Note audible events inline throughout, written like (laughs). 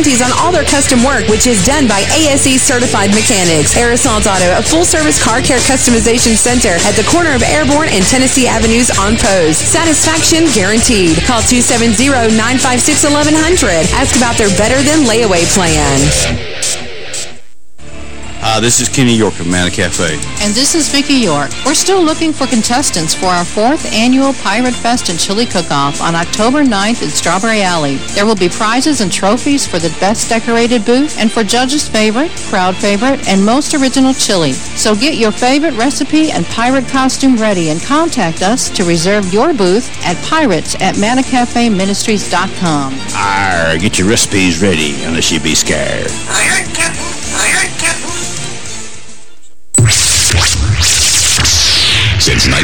warranties on all their custom work, which is done by ASE certified mechanics. Aerosol Auto, a full-service car care customization center at the corner of Airborne and Tennessee Avenues on Pose. Satisfaction guaranteed. Call 270-956-1100. Ask about their better than layaway plan. Uh, this is Kenny York of Mana Cafe. And this is Vicki York. We're still looking for contestants for our fourth annual Pirate Fest and Chili Cook-Off on October 9th in Strawberry Alley. There will be prizes and trophies for the best decorated booth and for judges' favorite, crowd favorite, and most original chili. So get your favorite recipe and pirate costume ready and contact us to reserve your booth at pirates at manacafeministries.com. Arr, get your recipes ready unless you be scared.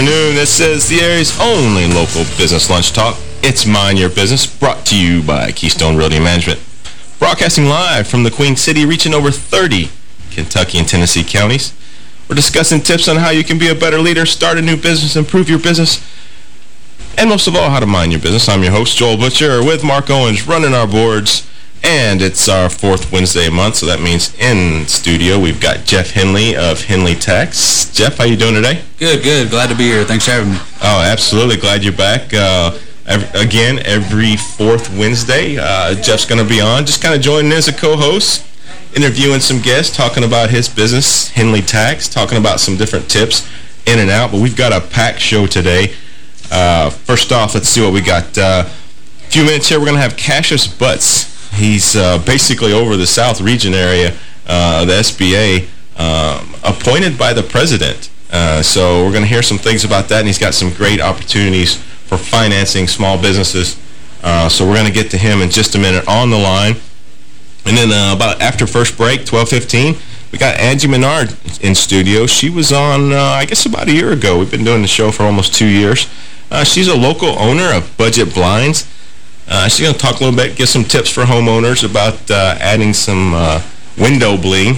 Afternoon. This is the area's only local business lunch talk. It's Mind Your Business, brought to you by Keystone Realty Management. Broadcasting live from the Queen City, reaching over 30 Kentucky and Tennessee counties. We're discussing tips on how you can be a better leader, start a new business, improve your business, and most of all, how to mind your business. I'm your host, Joel Butcher, with Mark Owens running our boards. And it's our fourth Wednesday a month, so that means in studio we've got Jeff Henley of Henley Tax. Jeff, how you doing today? Good, good. Glad to be here. Thanks for having me. Oh, absolutely. Glad you're back. Uh, every, again, every fourth Wednesday, uh, Jeff's going to be on, just kind of joining as a co-host, interviewing some guests, talking about his business, Henley Tax, talking about some different tips in and out. But we've got a packed show today. Uh, first off, let's see what we got. Uh, a few minutes here, we're going to have Cassius Butts. He's uh, basically over the South Region area, uh, the SBA, um, appointed by the president. Uh, so we're going to hear some things about that, and he's got some great opportunities for financing small businesses. Uh, so we're going to get to him in just a minute on the line. And then uh, about after first break, 12:15, we got Angie Menard in studio. She was on, uh, I guess, about a year ago. We've been doing the show for almost two years. she's a local owner of Budget Blinds. Uh, she's going to talk a little bit, give some tips for homeowners about uh, adding some uh, window bling.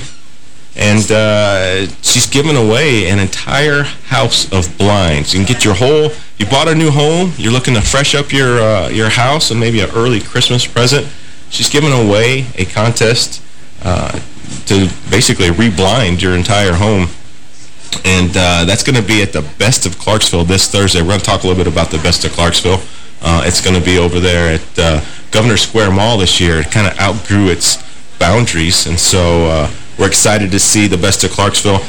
And uh, she's giving away an entire house of blinds. You can get your whole, you bought a new home, you're looking to fresh up your, uh, your house and maybe an early Christmas present. She's giving away a contest uh, to basically reblind your entire home. And that's going to be at the Best of Clarksville this Thursday. We're going to talk a little bit about the Best of Clarksville. Uh, it's going to be over there at uh, Governor Square Mall this year. It kind of outgrew its boundaries, and so uh, we're excited to see the best of Clarksville.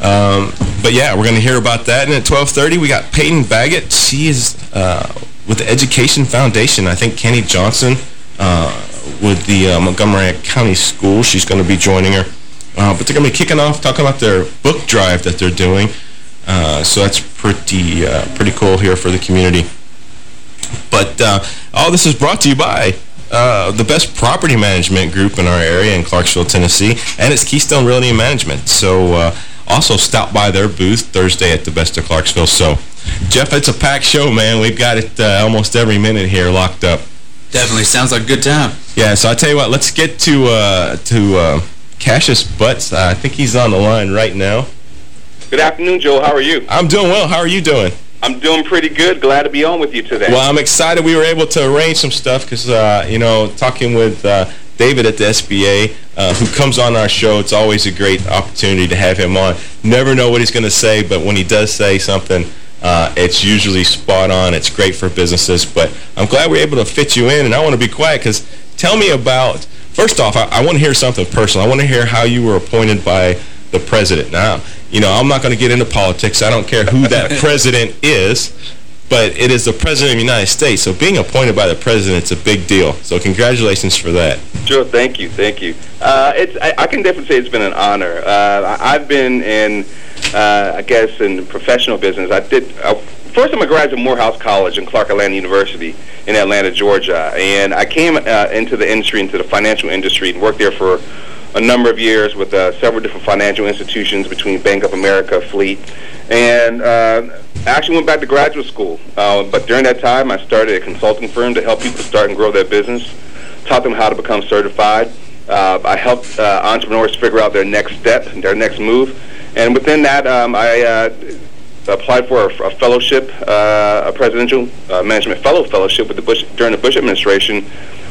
Um, but yeah, we're going to hear about that. And at 12:30, we got Peyton Baggett. She is uh, with the Education Foundation. I think Kenny Johnson uh, with the uh, Montgomery County School. She's going to be joining her. but they're going to be kicking off talking about their book drive that they're doing. so that's pretty pretty cool here for the community. But uh, all this is brought to you by uh, the best property management group in our area in Clarksville, Tennessee, and it's Keystone Realty Management. So uh, also stop by their booth Thursday at the Best of Clarksville. So, Jeff, it's a packed show, man. We've got it uh, almost every minute here locked up. Definitely. Sounds like a good time. Yeah, so I tell you what, let's get to uh, to uh, Cassius Butts. I think he's on the line right now. Good afternoon, Joe. How are you? I'm doing well. How are you doing? I'm doing pretty good. Glad to be on with you today. Well, I'm excited we were able to arrange some stuff because, uh, you know, talking with uh, David at the SBA, uh, who comes on our show, it's always a great opportunity to have him on. Never know what he's going to say, but when he does say something, uh, it's usually spot on. It's great for businesses. But I'm glad we're able to fit you in, and I want to be quiet because tell me about, first off, I, I want to hear something personal. I want to hear how you were appointed by the president. Now, you know, I'm not going to get into politics. I don't care who that (laughs) president is, but it is the president of the United States. So being appointed by the president is a big deal. So congratulations for that. Sure. Thank you. Thank you. Uh, it's I, I, can definitely say it's been an honor. Uh, I've been in, uh, I guess, in professional business. I did. I first I'm a graduate of Morehouse College and Clark Atlanta University in Atlanta, Georgia. And I came uh, into the industry, into the financial industry, and worked there for a number of years with uh, several different financial institutions between Bank of America, Fleet, and uh, I actually went back to graduate school. Uh, but during that time, I started a consulting firm to help people start and grow their business, taught them how to become certified. Uh, I helped uh, entrepreneurs figure out their next step, their next move. And within that, um, I uh, applied for a, a fellowship, uh, a presidential uh, management fellow fellowship with the Bush during the Bush administration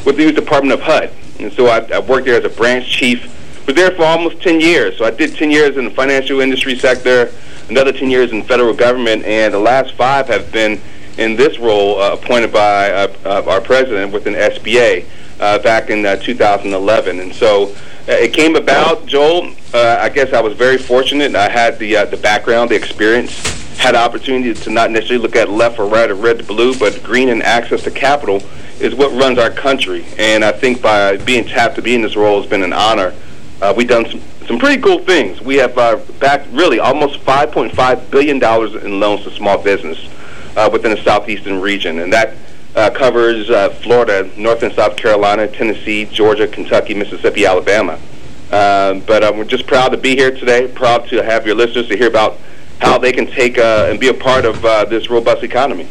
with the U.S. Department of HUD. And so I, I worked there as a branch chief. Was there for almost 10 years. So I did 10 years in the financial industry sector, another 10 years in federal government, and the last five have been in this role uh, appointed by uh, uh, our president within SBA uh, back in uh, 2011. And so uh, it came about, Joel. I guess I was very fortunate. I had the the background, the experience, had opportunity to not necessarily look at left or right or red to blue, but green and access to capital is what runs our country. And I think by being tapped to be in this role has been an honor. Uh, we've done some, some pretty cool things. We have uh, backed really almost $5.5 billion in loans to small business uh, within the southeastern region. And that uh, covers uh, Florida, North and South Carolina, Tennessee, Georgia, Kentucky, Mississippi, Alabama. Um, but uh, we're just proud to be here today, proud to have your listeners to hear about how they can take uh, and be a part of uh, this robust economy.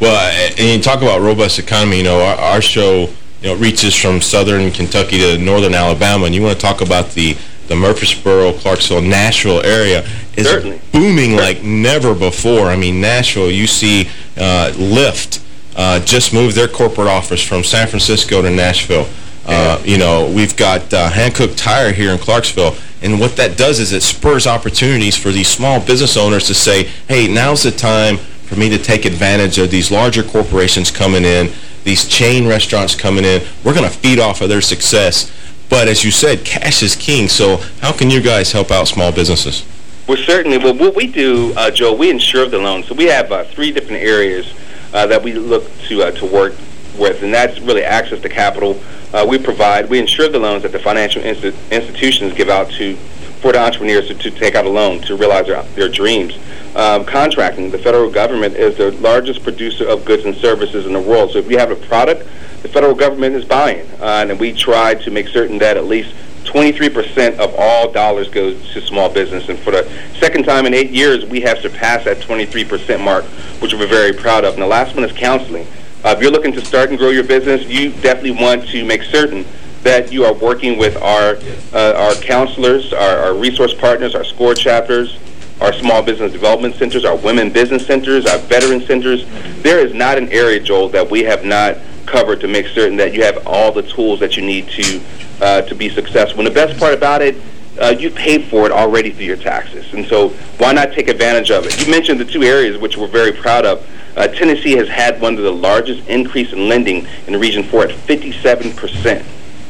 Well, and you talk about robust economy, you know, our, our show, you know, reaches from southern Kentucky to northern Alabama, and you want to talk about the the Murfreesboro, Clarksville, Nashville area is Certainly. booming like never before. I mean, Nashville, you see uh, Lyft uh, just moved their corporate office from San Francisco to Nashville. Uh, you know, we've got uh, Hankook Tire here in Clarksville, and what that does is it spurs opportunities for these small business owners to say, hey, now's the time for me to take advantage of these larger corporations coming in, these chain restaurants coming in. We're going to feed off of their success. But as you said, cash is king. So how can you guys help out small businesses? Well, certainly. Well, what we do, uh, Joe, we insure the loan. So we have uh, three different areas uh, that we look to uh, to work with, and that's really access to capital. Uh, we provide, we insure the loans that the financial insti institutions give out to for the entrepreneurs to, to take out a loan to realize their, their dreams. Um, contracting, the federal government is the largest producer of goods and services in the world. So if you have a product, the federal government is buying, uh, and we try to make certain that at least 23% of all dollars goes to small business. And for the second time in eight years, we have surpassed that 23% mark, which we're very proud of. And the last one is counseling. Uh, if you're looking to start and grow your business, you definitely want to make certain that you are working with our uh, our counselors, our, our resource partners, our SCORE chapters, our small business development centers, our women business centers, our veteran centers. There is not an area, Joel, that we have not covered to make certain that you have all the tools that you need to uh, to be successful. And the best part about it, uh, you paid for it already through your taxes. And so why not take advantage of it? You mentioned the two areas which we're very proud of. Uh, Tennessee has had one of the largest increase in lending in the region for at 57 percent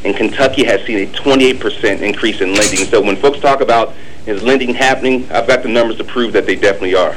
and Kentucky has seen a 28% increase in lending. So when folks talk about is lending happening, I've got the numbers to prove that they definitely are.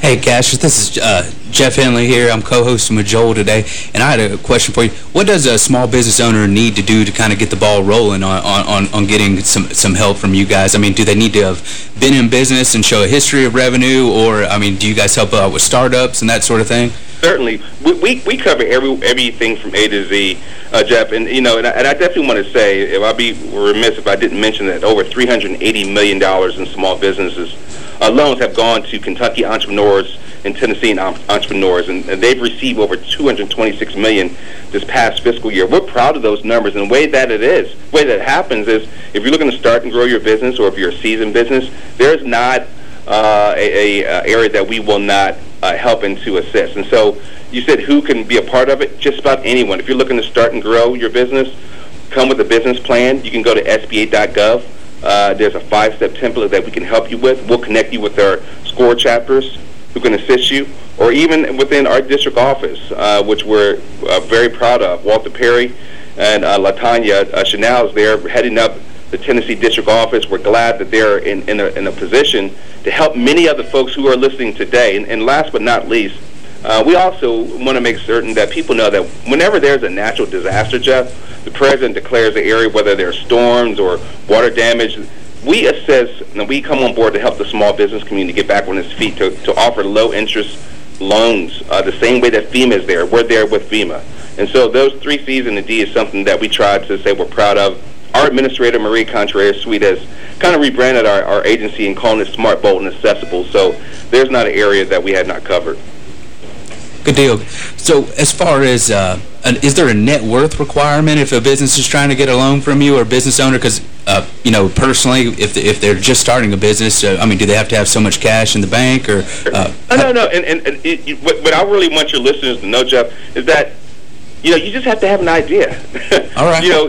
Hey, Cash, this is uh, Jeff Henley here. I'm co-hosting with Joel today, and I had a question for you. What does a small business owner need to do to kind of get the ball rolling on, on, on getting some, some help from you guys? I mean, do they need to have been in business and show a history of revenue, or, I mean, do you guys help out with startups and that sort of thing? Certainly. We, we, we cover every everything from A to Z, uh, Jeff. And, you know, and I, and I definitely want to say, if I'd be remiss if I didn't mention that over $380 million in small businesses uh, loans have gone to Kentucky entrepreneurs and Tennessee entrepreneurs, and, and, they've received over 226 million this past fiscal year. We're proud of those numbers, and the way that it is, the way that happens is, if you're looking to start and grow your business, or if you're a seasoned business, there's not uh, a, a, area that we will not uh, help and to assist. And so, you said who can be a part of it? Just about anyone. If you're looking to start and grow your business, come with a business plan. You can go to SBA.gov uh, there's a five-step template that we can help you with. We'll connect you with our SCORE chapters who can assist you, or even within our district office, uh, which we're uh, very proud of. Walter Perry and uh, Latanya uh, Chanel is there heading up the Tennessee district office. We're glad that they're in, in, a, in a position to help many other folks who are listening today. And, and last but not least, uh, we also want to make certain that people know that whenever there's a natural disaster, Jeff, the president declares the area, whether there's storms or water damage, we assess and we come on board to help the small business community get back on its feet to, to offer low interest loans uh, the same way that FEMA is there. We're there with FEMA. And so those three C's and the D is something that we tried to say we're proud of. Our administrator, Maria Contreras Sweet, has kind of rebranded our, our agency and calling it smart, bold, and accessible. So there's not an area that we had not covered. Good deal. So as far as, uh, an, is there a net worth requirement if a business is trying to get a loan from you or a business owner? Because, uh, you know, personally, if if they're just starting a business, uh, I mean, do they have to have so much cash in the bank or? Uh, no, no, no. And, and, and it, what, what I really want your listeners to know, Jeff, is that you know, you just have to have an idea. All right. (laughs) you know,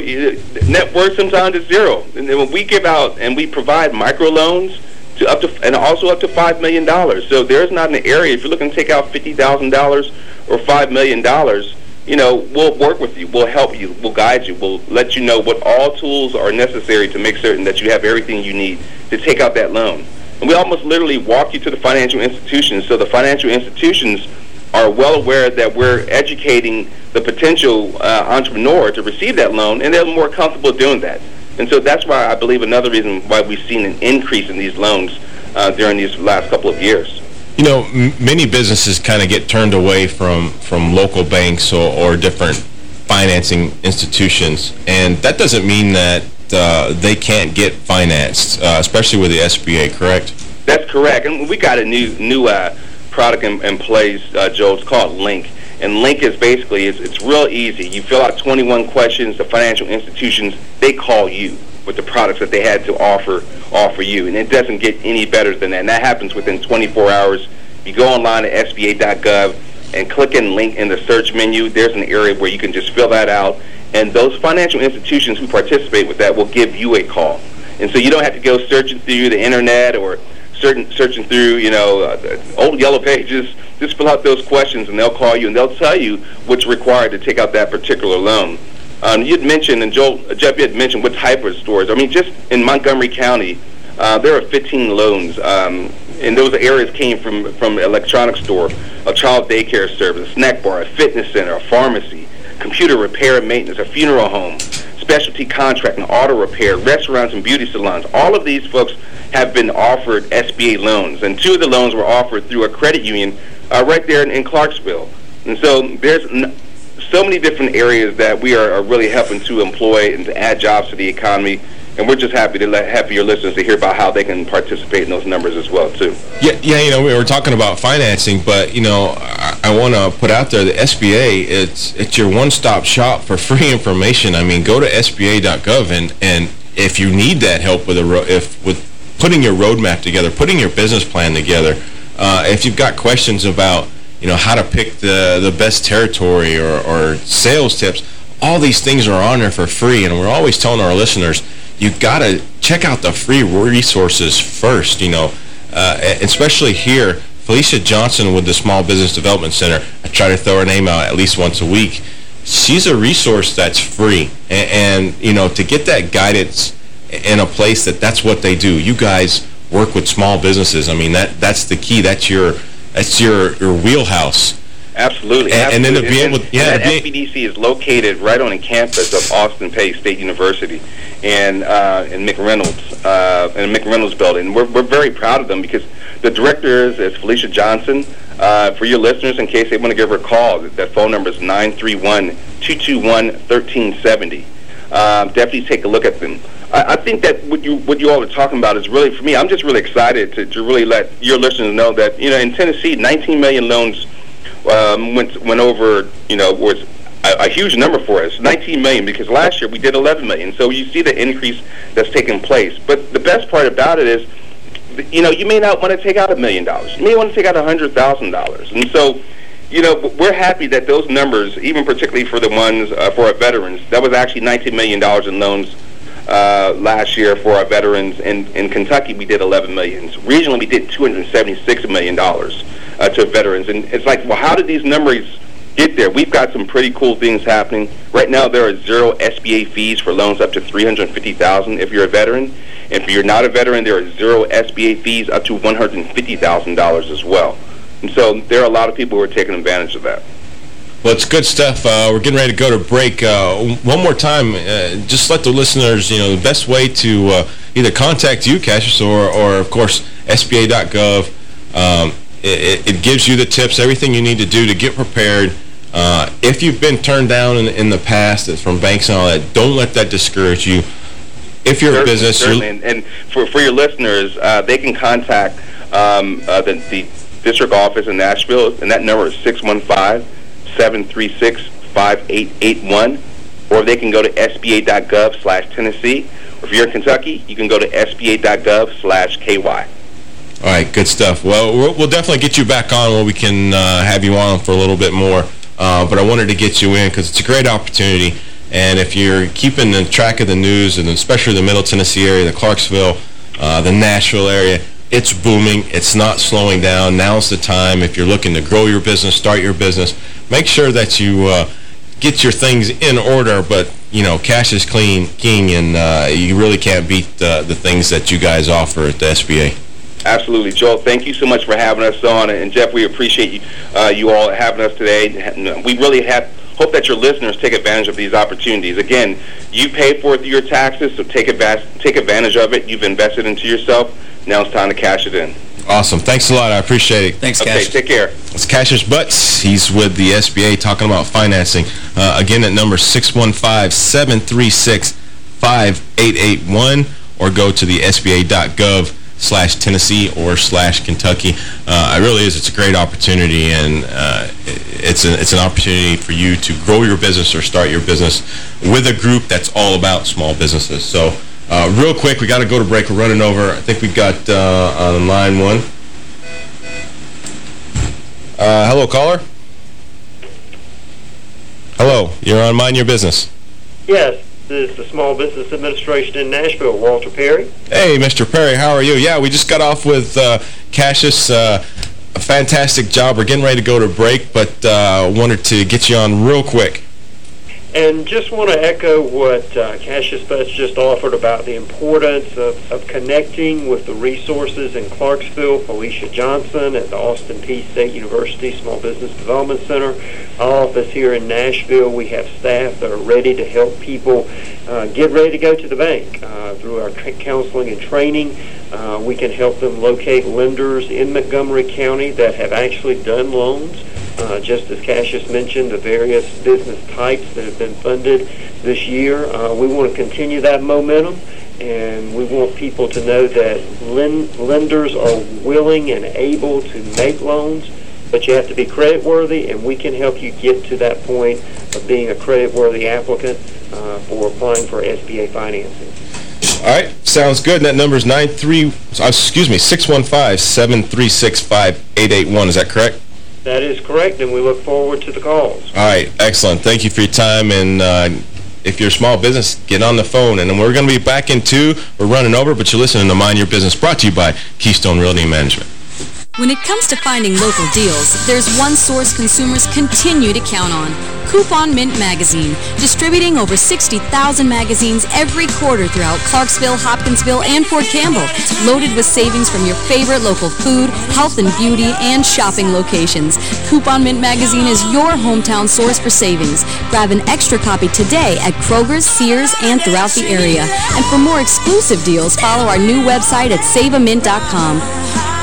net worth sometimes is zero. And then when we give out and we provide micro loans to up to and also up to five million dollars. So there's not an area if you're looking to take out fifty thousand dollars or five million dollars. You know, we'll work with you. We'll help you. We'll guide you. We'll let you know what all tools are necessary to make certain that you have everything you need to take out that loan. And we almost literally walk you to the financial institutions. So the financial institutions are well aware that we're educating the potential uh, entrepreneur to receive that loan, and they're more comfortable doing that. And so that's why I believe another reason why we've seen an increase in these loans uh, during these last couple of years. You know, many businesses kind of get turned away from, from local banks or, or different financing institutions, and that doesn't mean that uh, they can't get financed, uh, especially with the SBA, correct? That's correct. And we got a new new uh, product in, in place, uh, Joe. It's called Link. And Link is basically, it's, it's real easy. You fill out 21 questions. The financial institutions, they call you with the products that they had to offer offer you. And it doesn't get any better than that. And that happens within 24 hours. You go online to SBA.gov and click in Link in the search menu. There's an area where you can just fill that out. And those financial institutions who participate with that will give you a call. And so you don't have to go searching through the internet or certain, searching through, you know, uh, old yellow pages. Just fill out those questions, and they'll call you, and they'll tell you what's required to take out that particular loan. Um, you'd mentioned, and Joel, uh, Jeff, you had mentioned what type of stores. I mean, just in Montgomery County, uh, there are 15 loans, um, and those areas came from from electronics store, a child daycare service, a snack bar, a fitness center, a pharmacy, computer repair and maintenance, a funeral home, specialty contracting, auto repair, restaurants and beauty salons. All of these folks have been offered SBA loans, and two of the loans were offered through a credit union uh, right there in, in Clarksville. And so there's so many different areas that we are, are, really helping to employ and to add jobs to the economy. And we're just happy to let happy your listeners to hear about how they can participate in those numbers as well too. Yeah, yeah. You know, we were talking about financing, but you know, I, I want to put out there the SBA. It's it's your one-stop shop for (laughs) free information. I mean, go to SBA.gov and and if you need that help with a if with putting your roadmap together, putting your business plan together. Uh, if you've got questions about, you know, how to pick the, the best territory or, or sales tips, all these things are on there for free. And we're always telling our listeners, you've got to check out the free resources first, you know, uh, especially here. Felicia Johnson with the Small Business Development Center, I try to throw her name out at least once a week. She's a resource that's free. And, and you know, to get that guidance in a place that that's what they do. You guys work with small businesses. I mean, that that's the key. That's your that's your your wheelhouse. Absolutely. And, absolutely. and then to be able, yeah, and that SBDC is located right on the campus of Austin Peay State University, and uh, in McReynolds, uh, in the McReynolds building. We're we're very proud of them because the director is, is Felicia Johnson. Uh, for your listeners, in case they want to give her a call, that phone number is nine three one two two one thirteen seventy. Um, definitely take a look at them. I, I think that what you what you all are talking about is really for me. I'm just really excited to, to really let your listeners know that you know in Tennessee, 19 million loans um, went went over. You know was a, a huge number for us, 19 million, because last year we did 11 million. So you see the increase that's taking place. But the best part about it is, you know, you may not want to take out a million dollars. You may want to take out a hundred thousand dollars, and so you know, we're happy that those numbers, even particularly for the ones uh, for our veterans, that was actually $19 million in loans uh, last year for our veterans. In, in Kentucky, we did 11 million. Regionally, we did 276 million dollars uh, to veterans. And it's like, well, how did these numbers get there? We've got some pretty cool things happening right now. There are zero SBA fees for loans up to 350,000 if you're a veteran. And if you're not a veteran, there are zero SBA fees up to $150,000 as well. And so there are a lot of people who are taking advantage of that. Well, it's good stuff. Uh, we're getting ready to go to break. Uh, one more time, uh, just let the listeners, you know, the best way to uh, either contact you, Cassius, or, or of course, SBA.gov. Um, It, it, gives you the tips, everything you need to do to get prepared. Uh, if you've been turned down in, in the past from banks and all that, don't let that discourage you. If you're certainly, a business... Certainly. And, and, for, for your listeners, uh, they can contact um, uh, the, the district office in Nashville, and that number is 615-736-5881. Or they can go to sba.gov slash Tennessee. Or if you're in Kentucky, you can go to sba.gov slash KY. All right, good stuff. Well, we'll definitely get you back on where we can uh, have you on for a little bit more. Uh, but I wanted to get you in because it's a great opportunity. And if you're keeping the track of the news, and especially the Middle Tennessee area, the Clarksville, uh, the Nashville area, it's booming. It's not slowing down. Now's the time. If you're looking to grow your business, start your business, make sure that you uh, get your things in order. But, you know, cash is clean, king, and uh, you really can't beat uh, the things that you guys offer at the SBA. Absolutely. Joel, thank you so much for having us on. And Jeff, we appreciate you, uh, you all having us today. We really have, hope that your listeners take advantage of these opportunities. Again, you pay for it through your taxes, so take, take advantage of it. You've invested into yourself. Now it's time to cash it in. Awesome. Thanks a lot. I appreciate it. Thanks, okay, Cash. take care. It's Cassius Butts. He's with the SBA talking about financing. Uh, again, at number 615-736-5881 or go to the SBA.gov slash Tennessee or slash Kentucky. Uh, it really is. It's a great opportunity, and uh, it's, a, it's an opportunity for you to grow your business or start your business with a group that's all about small businesses. So uh, real quick, we got to go to break. We're running over. I think we got uh, on line one. Uh, hello, caller. Hello, you're on Mind Your Business. Yes, this is the Small Business Administration in Nashville, Walter Perry. Hey, Mr. Perry, how are you? Yeah, we just got off with uh, Cassius. Uh, a fantastic job. We're getting ready to go to break, but uh, wanted to get you on real quick. And just want to echo what uh, Cassius Butts just offered about the importance of, of connecting with the resources in Clarksville. Felicia Johnson at the Austin Peay State University Small Business Development Center. Our office here in Nashville, we have staff that are ready to help people uh, get ready to go to the bank. Uh, through our counseling and training, uh, we can help them locate lenders in Montgomery County that have actually done loans. Uh, just as Cassius mentioned, the various business types that have been funded this year. Uh, we want to continue that momentum, and we want people to know that lenders are willing and able to make loans, but you have to be credit worthy, and we can help you get to that point of being a credit worthy applicant uh, for applying for SBA financing. All right, sounds good. And that number is 93, uh, excuse me, 615-736-5881. Is that correct? That is correct, and we look forward to the calls. All right, excellent. Thank you for your time, and uh, if you're a small business, get on the phone. And we're going to be back in two. We're running over, but you're listening to Mind Your Business, brought to you by Keystone Realty Management. When it comes to finding local deals, there's one source consumers continue to count on. Coupon Mint Magazine, distributing over 60,000 magazines every quarter throughout Clarksville, Hopkinsville, and Fort Campbell, loaded with savings from your favorite local food, health and beauty, and shopping locations. Coupon Mint Magazine is your hometown source for savings. Grab an extra copy today at Kroger's, Sears, and throughout the area. And for more exclusive deals, follow our new website at saveamint.com.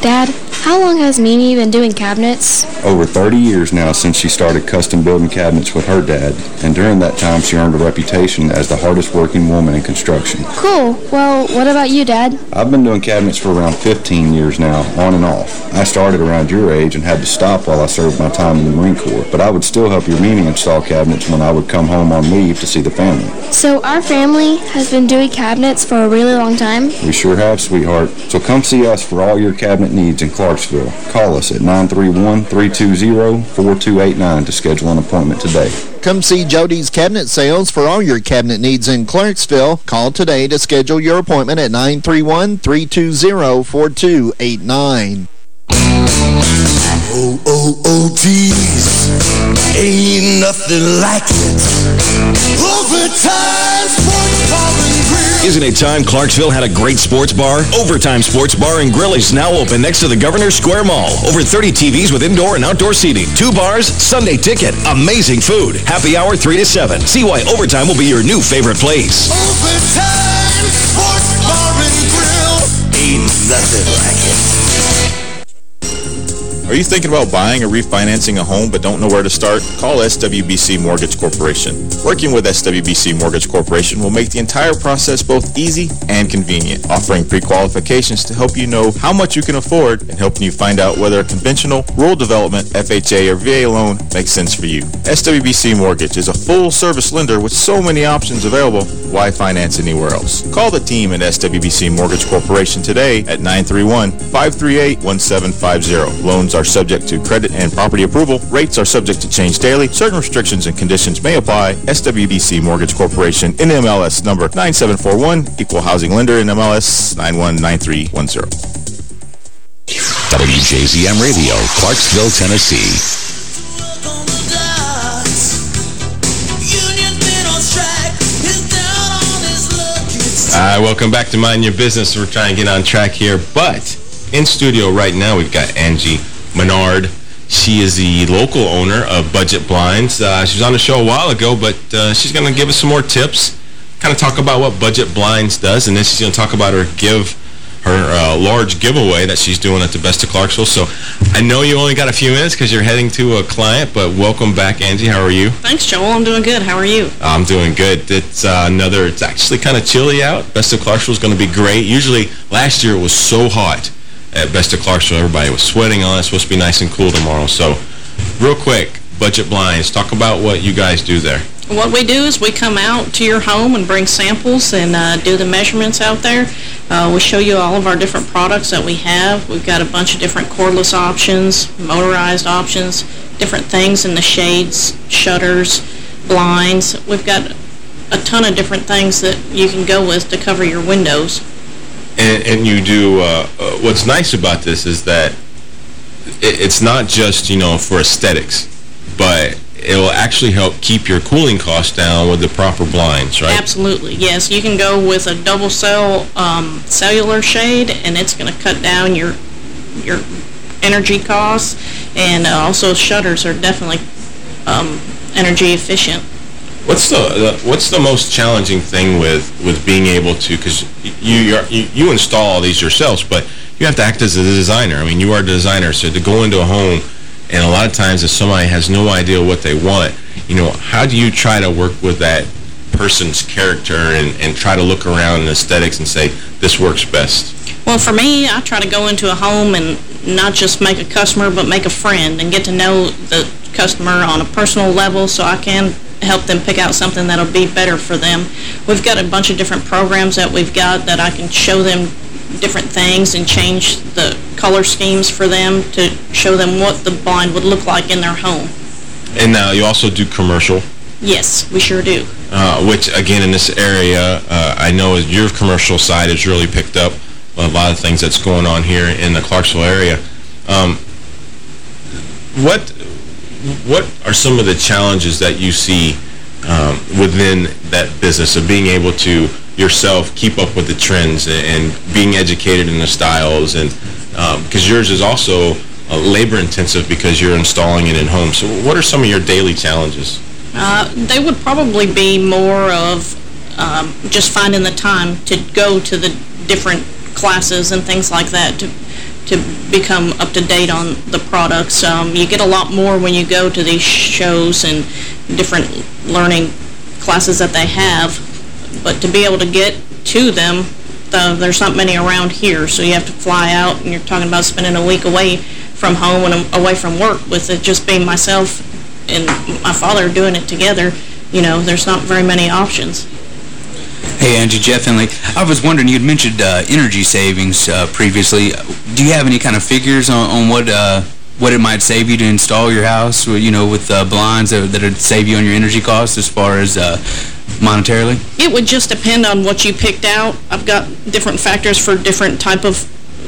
Dad, how long has Mimi been doing cabinets? Over 30 years now since she started custom building cabinets with her dad, and during that time she earned a reputation as the hardest working woman in construction. Cool. Well, what about you, Dad? I've been doing cabinets for around 15 years now, on and off. I started around your age and had to stop while I served my time in the Marine Corps, but I would still help your Mimi install cabinets when I would come home on leave to see the family. So our family has been doing cabinets for a really long time? We sure have, sweetheart. So come see us for all your cabinet needs in Clarksville. Call us at 931-320-4289 to schedule an appointment today. Come see Jody's Cabinet Sales for all your cabinet needs in Clarksville. Call today to schedule your appointment at 931-320-4289. Oh, oh, oh, geez, ain't nothing like it. Overtime Sports Bar and Grill. Isn't it time Clarksville had a great sports bar? Overtime Sports Bar and Grill is now open next to the Governor Square Mall. Over 30 TVs with indoor and outdoor seating. Two bars, Sunday ticket, amazing food. Happy hour 3 to 7. See why Overtime will be your new favorite place. Overtime Sports Bar and Grill. Ain't nothing like it. Are you thinking about buying or refinancing a home but don't know where to start? Call SWBC Mortgage Corporation. Working with SWBC Mortgage Corporation will make the entire process both easy and convenient, offering pre-qualifications to help you know how much you can afford and helping you find out whether a conventional, rural development, FHA, or VA loan makes sense for you. SWBC Mortgage is a full-service lender with so many options available, why finance anywhere else? Call the team at SWBC Mortgage Corporation today at 931-538-1750. Loans are subject to credit and property approval. Rates are subject to change daily. Certain restrictions and conditions may apply. SWBC Mortgage Corporation, NMLS number 9741, Equal Housing Lender, NMLS 919310. WJZM Radio, Clarksville, Tennessee. All right, welcome back to Mind Your Business. We're trying to get on track here, but in studio right now we've got Angie Menard. She is the local owner of Budget Blinds. Uh, she was on the show a while ago, but uh, she's going to give us some more tips, kind of talk about what Budget Blinds does, and then she's going to talk about her give her uh, large giveaway that she's doing at the Best of Clarksville. So I know you only got a few minutes because you're heading to a client, but welcome back, Angie. How are you? Thanks, Joel. I'm doing good. How are you? I'm doing good. It's uh, another, it's actually kind of chilly out. Best of Clarksville is going to be great. Usually, last year it was so hot at Best of Clarksville. Everybody was sweating on it. It's supposed to be nice and cool tomorrow. So, real quick, Budget Blinds. Talk about what you guys do there. What we do is we come out to your home and bring samples and uh, do the measurements out there. Uh, we show you all of our different products that we have. We've got a bunch of different cordless options, motorized options, different things in the shades, shutters, blinds. We've got a ton of different things that you can go with to cover your windows. And, and you do, uh, uh, what's nice about this is that it, it's not just, you know, for aesthetics, but it will actually help keep your cooling costs down with the proper blinds, right? Absolutely, yes. You can go with a double cell um, cellular shade, and it's going to cut down your your energy costs. And uh, also shutters are definitely um, energy efficient. What's the, the, what's the most challenging thing with with being able to because you, you you install all these yourselves, but you have to act as a designer. I mean, you are a designer, so to go into a home and a lot of times if somebody has no idea what they want, you know, how do you try to work with that person's character and, and try to look around in aesthetics and say, this works best? Well, for me, I try to go into a home and not just make a customer, but make a friend and get to know the customer on a personal level so I can help them pick out something that'll be better for them. We've got a bunch of different programs that we've got that I can show them different things and change the color schemes for them to show them what the blind would look like in their home. And now you also do commercial? Yes, we sure do. Uh, which, again, in this area, uh, I know your commercial side has really picked up a lot of things that's going on here in the Clarksville area. Um, what what are some of the challenges that you see um, within that business of being able to yourself keep up with the trends and, and being educated in the styles and because um, yours is also uh, labor intensive because you're installing it in home. So what are some of your daily challenges? Uh, they would probably be more of um, just finding the time to go to the different classes and things like that to to become up to date on the products. Um, you get a lot more when you go to these shows and different learning classes that they have, but to be able to get to them, the, there's not many around here, so you have to fly out, and you're talking about spending a week away from home and away from work with it just being myself and my father doing it together. You know, there's not very many options. Hey, Angie, Jeff Henley. I was wondering, you'd mentioned uh, energy savings uh, previously. Do you have any kind of figures on, on what uh, what it might save you to install your house, you know, with uh, blinds that, that would save you on your energy costs as far as uh, monetarily? It would just depend on what you picked out. I've got different factors for different type of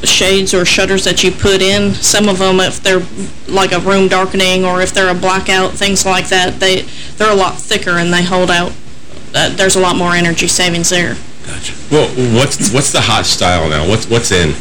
shades or shutters that you put in. Some of them, if they're like a room darkening or if they're a blackout, things like that, they, they're a lot thicker and they hold out uh, there's a lot more energy savings there. Gotcha. Well, what's what's the hot style now? What's what's in?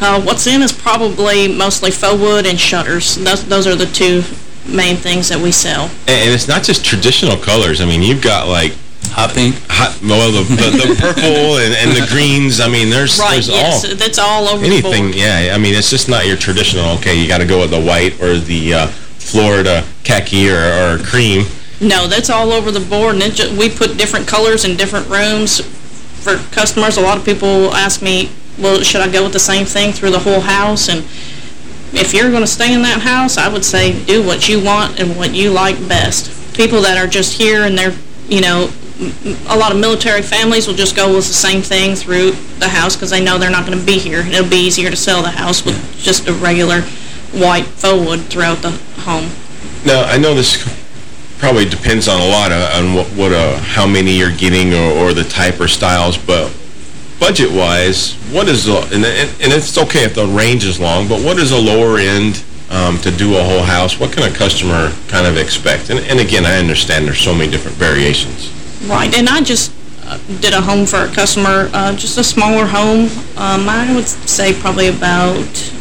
Uh, what's in is probably mostly faux wood and shutters. Those those are the two main things that we sell. And, and it's not just traditional colors. I mean, you've got like Hot pink? Hot, well, the, the, the purple (laughs) and, and the greens, I mean, there's, Right, there's yes, all... that's all over the Anything, board. yeah. I mean, it's just not your traditional, okay, you got to go with the white or the uh, Florida khaki or, or cream. No, that's all over the board, and it ju we put different colors in different rooms for customers. A lot of people ask me, well, should I go with the same thing through the whole house? And if you're going to stay in that house, I would say do what you want and what you like best. People that are just here and they're, you know, a lot of military families will just go with the same thing through the house because they know they're not going to be here. It'll be easier to sell the house with just a regular white faux wood throughout the home. Now, I know this probably depends on a lot on what, what uh, how many you're getting or, or the type or styles, but budget-wise, what is the, and, and, and it's okay if the range is long, but what is a lower end um, to do a whole house? What can a customer kind of expect? And, and again, I understand there's so many different variations. Right, and I just uh, did a home for a customer, uh, just a smaller home. Um, I would say probably about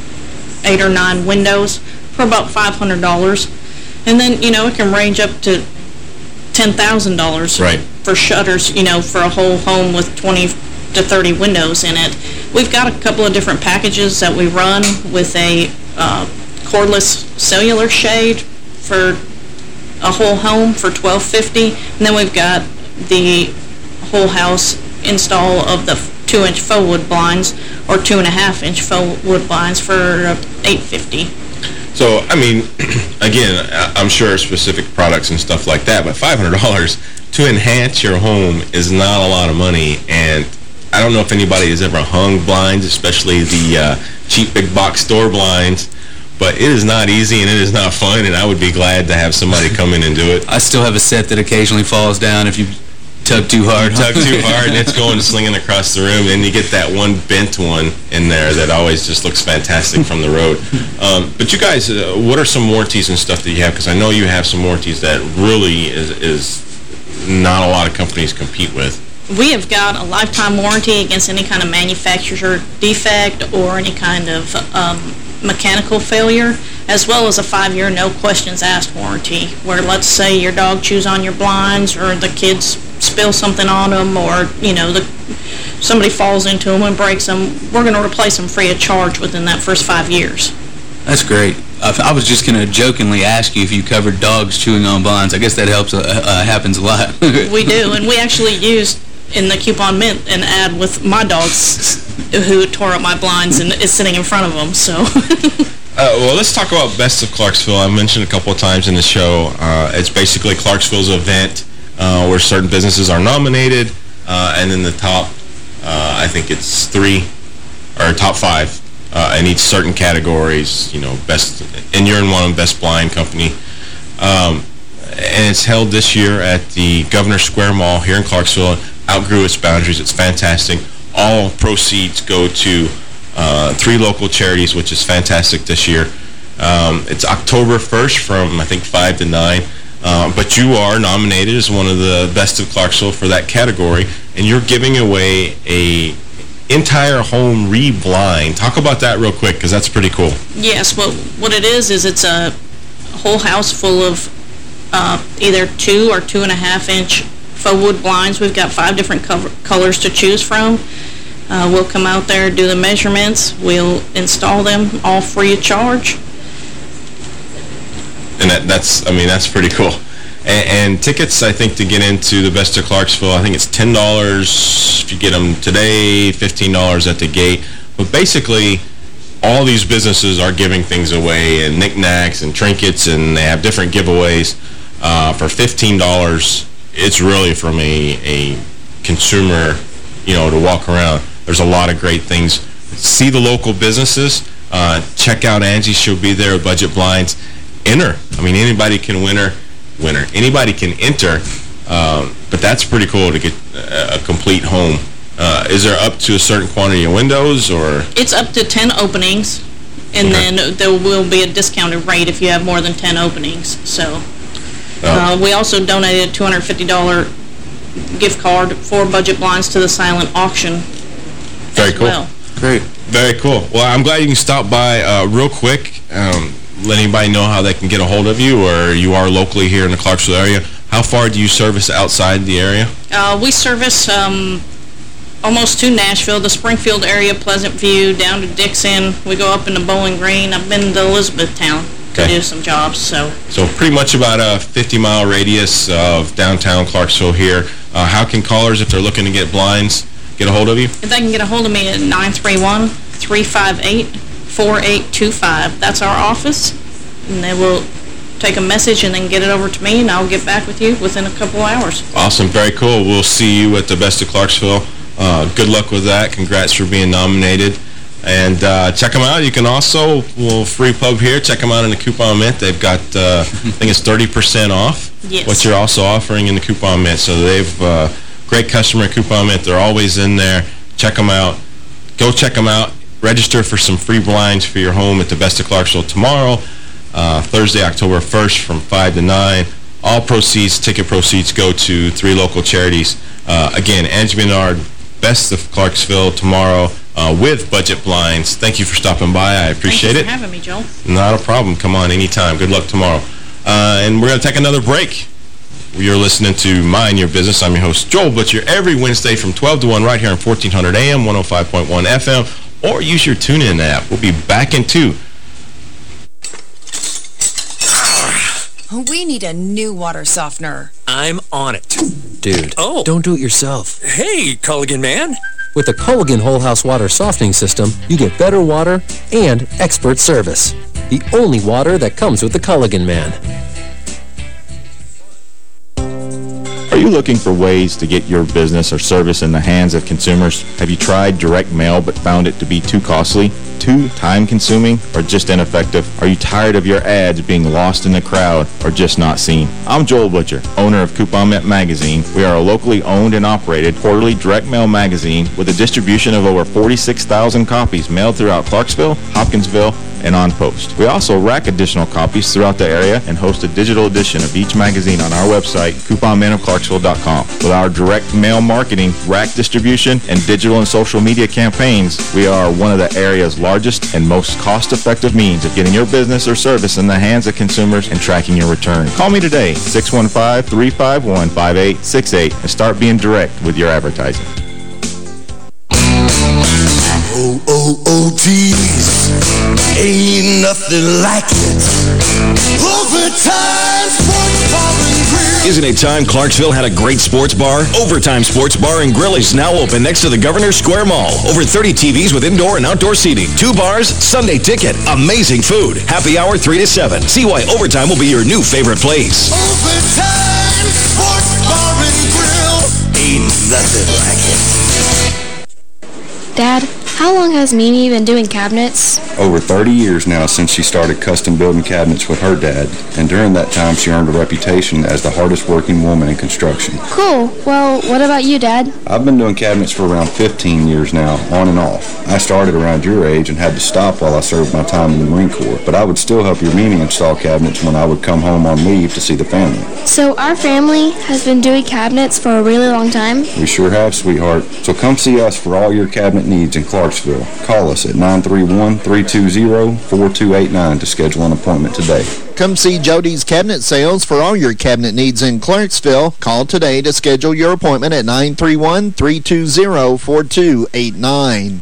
eight or nine windows for about $500. And then, you know, it can range up to $10,000 Right. for shutters, you know, for a whole home with 20 to 30 windows in it. We've got a couple of different packages that we run with a uh, cordless cellular shade for a whole home for $12.50. And then we've got the whole house install of the two-inch faux wood blinds or two-and-a-half-inch faux wood blinds for uh, $8.50. So, I mean, (clears throat) again, I'm sure specific products and stuff like that, but $500 (laughs) to enhance your home is not a lot of money, and I don't know if anybody has ever hung blinds, especially the uh, cheap big box store blinds, but it is not easy and it is not fun, and I would be glad to have somebody come in and do it. I still have a set that occasionally falls down if you tug too hard. tug too hard and it's going slinging across the room and you get that one bent one in there that always just looks fantastic from the road. Um, but you guys, uh, what are some warranties and stuff that you have? Because I know you have some warranties that really is, is not a lot of companies compete with. We have got a lifetime warranty against any kind of manufacturer defect or any kind of um, mechanical failure, as well as a five-year no questions asked warranty, where let's say your dog chews on your blinds or the kids spill something on them or, you know, the, somebody falls into them and breaks them, we're going to replace them free of charge within that first five years. That's great. I, I was just going to jokingly ask you if you covered dogs chewing on blinds. I guess that helps. Uh, uh, happens a lot. (laughs) we do, and we actually used in the coupon mint an ad with my dogs who tore up my blinds and is sitting in front of them, so... (laughs) Uh, well, let's talk about Best of Clarksville. I mentioned a couple of times in the show. Uh, it's basically Clarksville's event uh, where certain businesses are nominated, uh, and in the top, uh, I think it's three, or top five, uh, in each certain categories, you know, best, and you're in one of Best Blind Company. Um, and it's held this year at the Governor Square Mall here in Clarksville. Outgrew its boundaries. It's fantastic. All proceeds go to uh, three local charities, which is fantastic this year. Um, it's October 1st from, I think, 5 to 9. Uh, but you are nominated as one of the best of Clarksville for that category, and you're giving away a entire home re-blind. Talk about that real quick, because that's pretty cool. Yes, what, what it is, is it's a whole house full of uh, either two or two and a half inch faux wood blinds. We've got five different colors to choose from. Uh, we'll come out there, do the measurements. We'll install them all free of charge. And that, that's, I mean, that's pretty cool. And, and, tickets, I think, to get into the Best of Clarksville, I think it's $10 if you get them today, $15 at the gate. But basically, all these businesses are giving things away and knickknacks and trinkets, and they have different giveaways. Uh, for $15, it's really from a, a consumer, you know, to walk around. There's a lot of great things. See the local businesses. Uh, check out Angie. She'll be there with Budget Blinds. Enter. I mean, anybody can winner. Winner. Anybody can enter. Um, but that's pretty cool to get a, a complete home. Uh, is there up to a certain quantity of windows, or...? It's up to 10 openings, and Okay. then there will be a discounted rate if you have more than 10 openings. So, Oh. uh, we also donated a $250 gift card for budget blinds to the silent auction Very as cool. well. Great. Very cool. Well, I'm glad you can stop by uh, real quick. Um, let anybody know how they can get a hold of you, or you are locally here in the Clarksville area. How far do you service outside the area? Uh, we service um, almost to Nashville, the Springfield area, Pleasant View, down to Dickson. We go up into Bowling Green. I've been to Elizabethtown to do some jobs, so So pretty much about a 50-mile radius of downtown Clarksville here. Uh, how can callers, if they're looking to get blinds, get a hold of you? if they can get a hold of me at 931-358-4825. That's our office, and they will take a message and then get it over to me, and I'll get back with you within a couple hours. Awesome. Very cool. We'll see you at the Best of Clarksville. Uh, good luck with that. Congrats for being nominated. And uh, check them out. You can also, well, free pub here, check them out in the Coupon Mint. They've got, uh, I think it's 30% off Yes. what you're also offering in the Coupon Mint. So they've, uh, great customer Coupon Mint. They're always in there. Check them out. Go check them out. Register for some free blinds for your home at the Best of Clarksville tomorrow, uh, Thursday, October 1st from 5 to 9. All proceeds, ticket proceeds, go to three local charities. Uh, again, Angie Menard, Best of Clarksville tomorrow uh, with Budget Blinds. Thank you for stopping by. I appreciate it. having me, Joel. Not a problem. Come on anytime. Good luck tomorrow. Uh, and we're going to take another break. You're listening to Mind Your Business. I'm your host, Joel Butcher, every Wednesday from 12 to 1 right here on 1400 AM, 105.1 FM, or use your TuneIn app. We'll be back in two. We need a new water softener. I'm on it. Dude, Oh. don't do it yourself. Hey, Culligan man. With the Culligan Whole House Water Softening System, you get better water and expert service. The only water that comes with the Culligan Man. You looking for ways to get your business or service in the hands of consumers? Have you tried direct mail but found it to be too costly, too time-consuming, or just ineffective? Are you tired of your ads being lost in the crowd or just not seen? I'm Joel Butcher, owner of Coupon Mint Magazine. We are a locally owned and operated quarterly direct mail magazine with a distribution of over 46,000 copies mailed throughout Clarksville, Hopkinsville, and on post. We also rack additional copies throughout the area and host a digital edition of each magazine on our website, With our direct mail marketing, rack distribution, and digital and social media campaigns, we are one of the area's largest and most cost-effective means of getting your business or service in the hands of consumers and tracking your return. Call me today, 615-351-5868, and start being direct with your advertising. Oh, oh, oh, geez. Ain't nothing like it. Overtime sports bar and grill. Isn't it time Clarksville had a great sports bar? Overtime Sports Bar and Grill is now open next to the Governor Square Mall. Over 30 TVs with indoor and outdoor seating. Two bars, Sunday ticket, amazing food. Happy hour 3 to 7. See why Overtime will be your new favorite place. Overtime sports bar and grill. Ain't nothing like it. Dad, how long has Mimi been doing cabinets? Over 30 years now since she started custom building cabinets with her dad, and during that time she earned a reputation as the hardest working woman in construction. Cool. Well, what about you, Dad? I've been doing cabinets for around 15 years now, on and off. I started around your age and had to stop while I served my time in the Marine Corps, but I would still help your Mimi install cabinets when I would come home on leave to see the family. So our family has been doing cabinets for a really long time? We sure have, sweetheart. So come see us for all your cabinet needs in Clarksville. Call us at 931-320-4289 to schedule an appointment today. Come see Jody's Cabinet Sales for all your cabinet needs in Clarksville. Call today to schedule your appointment at 931-320-4289.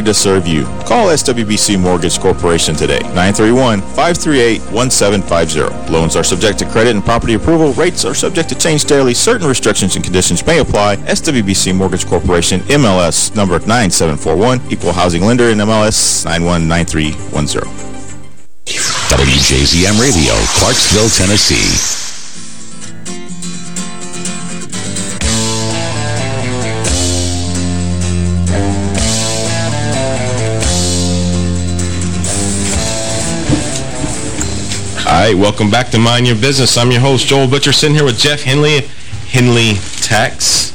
to serve you. Call SWBC Mortgage Corporation today, 931-538-1750. Loans are subject to credit and property approval. Rates are subject to change daily. Certain restrictions and conditions may apply. SWBC Mortgage Corporation, NMLS number 9741, Equal Housing Lender in MLS 919310. WJZM Radio, Clarksville, Tennessee. Right, welcome back to Mind Your Business. I'm your host, Joel Butcher, sitting here with Jeff Henley, Henley Tax.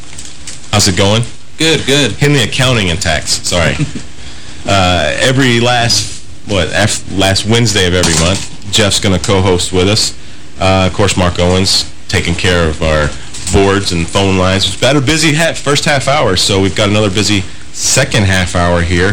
How's it going? Good, good. Henley Accounting and Tax, sorry. (laughs) uh, every last, what, last Wednesday of every month, Jeff's going to co-host with us. Uh, of course, Mark Owens taking care of our boards and phone lines. We've got a busy first half hour, so we've got another busy second half hour here.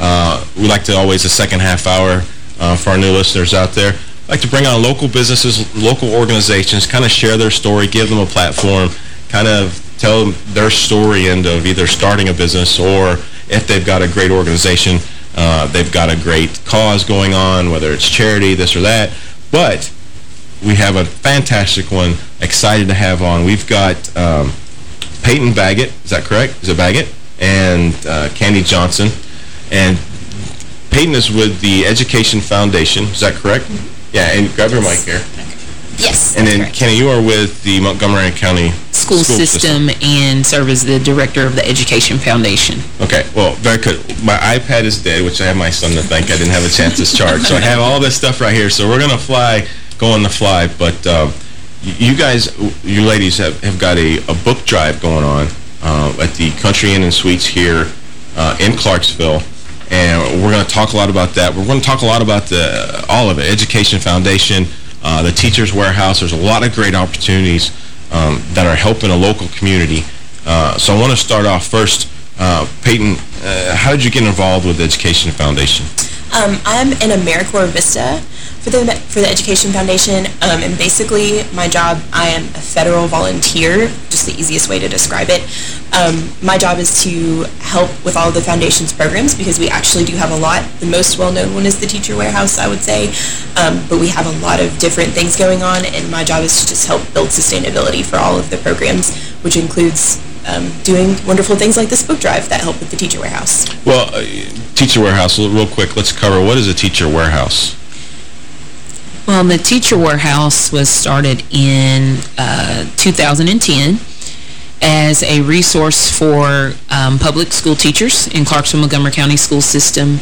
Uh, we like to always a second half hour uh, for our new listeners out there. Like to bring on local businesses, local organizations, kind of share their story, give them a platform, kind of tell their story end of either starting a business or if they've got a great organization, uh, they've got a great cause going on, whether it's charity, this or that. But we have a fantastic one excited to have on. We've got um, Peyton Baggett, is that correct? Is it Baggett? And uh, Candy Johnson. And Peyton is with the Education Foundation, is that correct? Yeah, and grab your mic here. Yes. And then, correct. Candy, you are with the Montgomery County School, School system, system, and serve as the director of the Education Foundation. Okay, well, very good. My iPad is dead, which I have my son to thank. I didn't have a chance to charge. so I have all this stuff right here. So we're going to fly, go on the fly. But uh, you guys, you ladies, have, have got a, a book drive going on uh, at the Country Inn and Suites here uh, in Clarksville. And we're going to talk a lot about that. We're going to talk a lot about the all of it, Education Foundation, uh, the Teacher's Warehouse. There's a lot of great opportunities um, that are helping a local community. Uh, so I want to start off first. Uh, Peyton, uh, how did you get involved with Education Foundation? Um, I'm in AmeriCorps Vista for the for the Education Foundation, um, and basically my job, I am a federal volunteer, just the easiest way to describe it. Um, my job is to help with all the foundation's programs because we actually do have a lot. The most well-known one is the Teacher Warehouse, I would say, um, but we have a lot of different things going on, and my job is to just help build sustainability for all of the programs, which includes um, doing wonderful things like this book drive that help with the Teacher Warehouse. Well, uh, Teacher Warehouse, real quick, let's cover what is a Teacher Warehouse? Well, the Teacher Warehouse was started in uh, 2010 as a resource for um, public school teachers in Clarksville-Montgomery County School System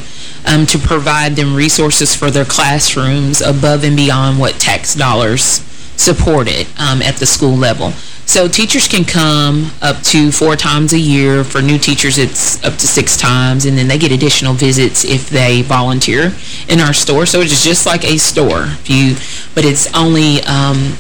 um, to provide them resources for their classrooms above and beyond what tax dollars supported um, at the school level. So teachers can come up to four times a year. For new teachers, it's up to six times, and then they get additional visits if they volunteer in our store. So it's just like a store, you, but its only um,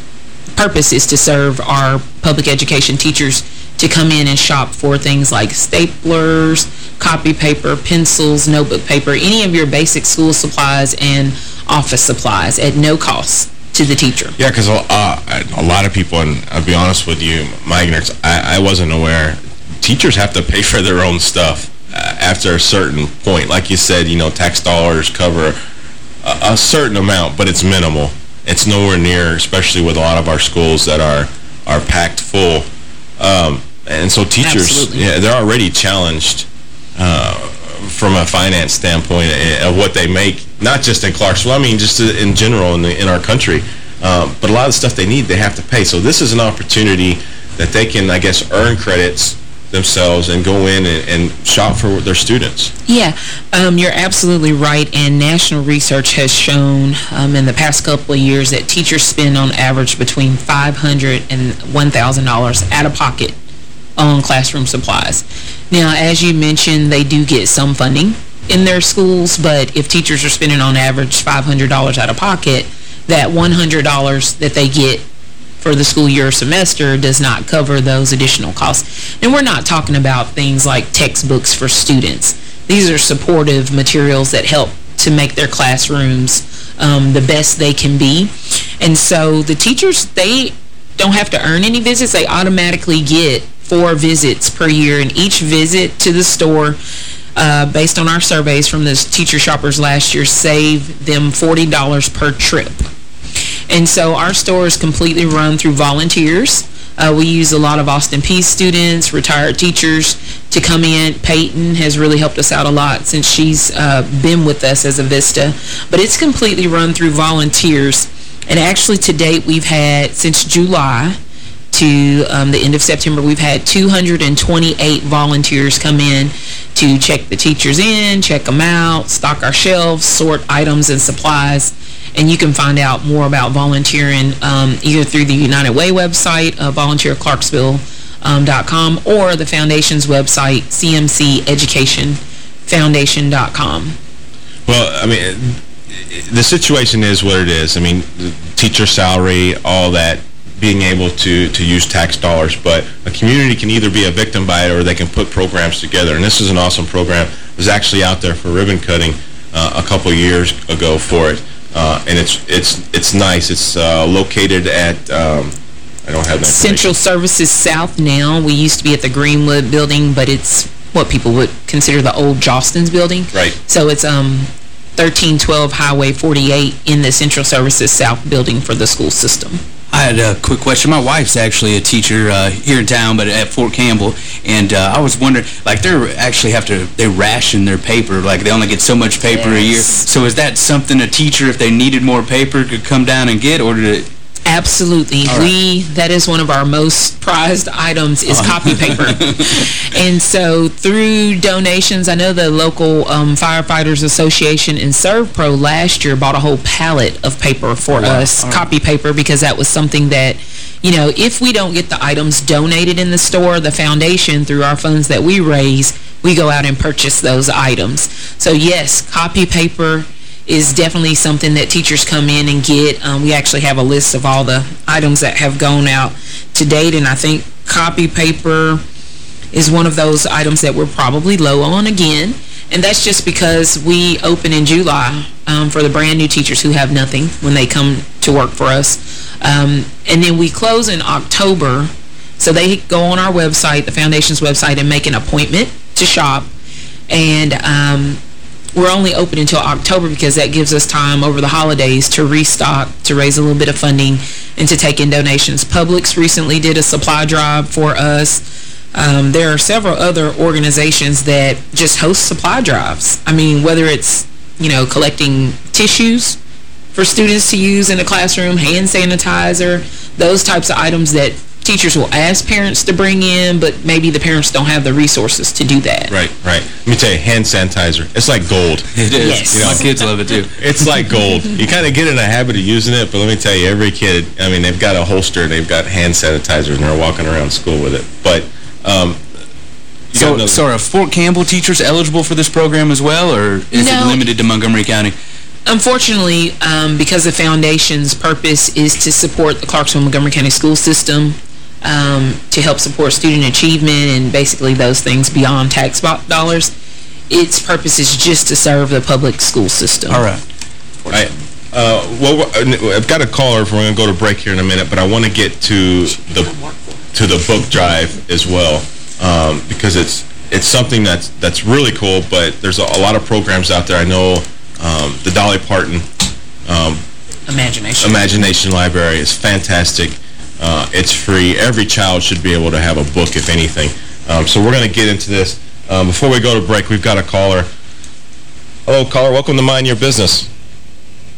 purpose is to serve our public education teachers to come in and shop for things like staplers, copy paper, pencils, notebook paper, any of your basic school supplies and office supplies at no cost to the teacher. Yeah, because uh, a lot of people, and I'll be honest with you, my ignorance, I, I wasn't aware. Teachers have to pay (laughs) for their own stuff uh, after a certain point. Like you said, you know, tax dollars cover a, a, certain amount, but it's minimal. It's nowhere near, especially with a lot of our schools that are are packed full. Um, and so teachers, Absolutely. yeah, they're already challenged uh, from a finance standpoint eh, of what they make, not just in Clarksville, I mean just in general in, the, in our country. Um, but a lot of the stuff they need, they have to pay. So this is an opportunity that they can, I guess, earn credits themselves and go in and, and shop for their students. Yeah, um, you're absolutely right. And national research has shown um, in the past couple of years that teachers spend on average between $500 and $1,000 out of pocket on classroom supplies. Now, as you mentioned, they do get some funding in their schools, but if teachers are spending on average $500 out of pocket, that $100 that they get for the school year or semester does not cover those additional costs. And we're not talking about things like textbooks for students. These are supportive materials that help to make their classrooms um, the best they can be. And so the teachers, they don't have to earn any visits. They automatically get four visits per year, and each visit to the store, uh, based on our surveys from the teacher shoppers last year, save them $40 per trip. And so our store is completely run through volunteers. Uh, we use a lot of Austin Peay students, retired teachers to come in. Peyton has really helped us out a lot since she's uh, been with us as a Vista. But it's completely run through volunteers. And actually to date we've had, since July, to um, the end of September, we've had 228 volunteers come in to check the teachers in, check them out, stock our shelves, sort items and supplies. And you can find out more about volunteering um, either through the United Way website, uh, volunteerclarksville.com, or the foundation's website, cmceducationfoundation.com. Well, I mean, the situation is what it is. I mean, teacher salary, all that, being able to, to use tax dollars, but a community can either be a victim by it or they can put programs together. And this is an awesome program. It was actually out there for ribbon cutting uh, a couple years ago for it. Uh, and it's it's it's nice. It's uh, located at, um, I don't have that Central Services South now. We used to be at the Greenwood building, but it's what people would consider the old Jostens building. Right. So it's um 1312 Highway 48 in the Central Services South building for the school system. I had a quick question. My wife's actually a teacher uh, here in town, but at Fort Campbell, and uh, I was wondering, like, they actually have to, they ration their paper, like, they only get so much paper a year. So is that something a teacher, if they needed more paper, could come down and get, or did it... Absolutely. Right. We, that is one of our most prized items is Oh. copy paper. (laughs) and so through donations, I know the local um, Firefighters Association and ServPro last year bought a whole pallet of paper for wow. us, right. copy paper, because that was something that, you know, if we don't get the items donated in the store, the foundation, through our funds that we raise, we go out and purchase those items. So yes, copy paper is definitely something that teachers come in and get. Um, we actually have a list of all the items that have gone out to date, and I think copy paper is one of those items that we're probably low on again. And that's just because we open in July um, for the brand new teachers who have nothing when they come to work for us. Um, and then we close in October. So they go on our website, the foundation's website, and make an appointment to shop. And um, we're only open until October because that gives us time over the holidays to restock, to raise a little bit of funding, and to take in donations. Publix recently did a supply drive for us. Um, there are several other organizations that just host supply drives. I mean, whether it's, you know, collecting tissues for students to use in the classroom, hand sanitizer, those types of items that teachers will ask parents to bring in, but maybe the parents don't have the resources to do that. Right, right. Let me tell you, hand sanitizer, it's like gold. (laughs) It is. Yes. My kids love it, too. (laughs) It's like gold. You kind of get in a habit of using it, but let me tell you, every kid, I mean, they've got a holster, they've got hand sanitizers, and they're walking around school with it. But, um, you So, so are Fort Campbell teachers eligible for this program as well, or is No. it limited to Montgomery County? Unfortunately, um, because the foundation's purpose is to support the Clarksville Montgomery County school system, um, to help support student achievement and basically those things beyond tax dollars, its purpose is just to serve the public school system. All right. All right. Uh, well, I've got a caller. We're going to go to break here in a minute, but I want to get to the to the book drive as well um, because it's it's something that's that's really cool. But there's a, a lot of programs out there. I know um, the Dolly Parton um, Imagination. Imagination Library is fantastic. Uh, it's free. Every child should be able to have a book, if anything. Um, so we're going to get into this. Um, before we go to break, we've got a caller. Hello, caller. Welcome to Mind Your Business.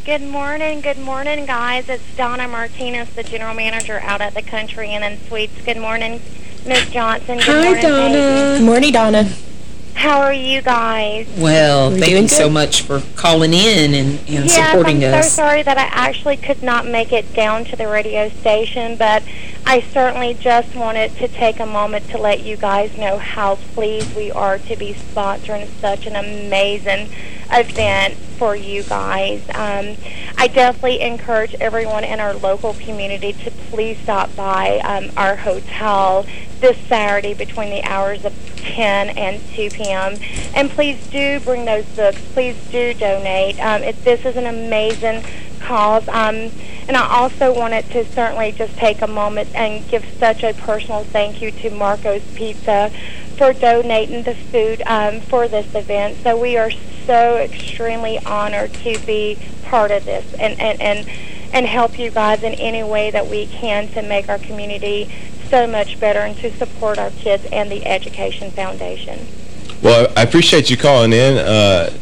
Good morning, good morning, guys. It's Donna Martinez, the general manager out at the Country Inn and Suites. Good morning, Miss Johnson. Good Hi, morning, Donna. Daisy. Good morning, Donna. How are you guys? Well, We're thank doing you so much for calling in and, and yes, supporting I'm us. so sorry that I actually could not make it down to the radio station, but I certainly just wanted to take a moment to let you guys know how pleased we are to be sponsoring such an amazing event for you guys. Um, I definitely encourage everyone in our local community to please stop by um, our hotel this Saturday between the hours of 10 and 2 p.m. And please do bring those books. Please do donate. Um, it, this is an amazing cause. Um, and I also wanted to certainly just take a moment and give such a personal thank you to Marco's Pizza for donating the food um, for this event. So we are so extremely honored to be part of this and, and, and, and help you guys in any way that we can to make our community so much better and to support our kids and the Education Foundation. Well, I appreciate you calling in. Uh,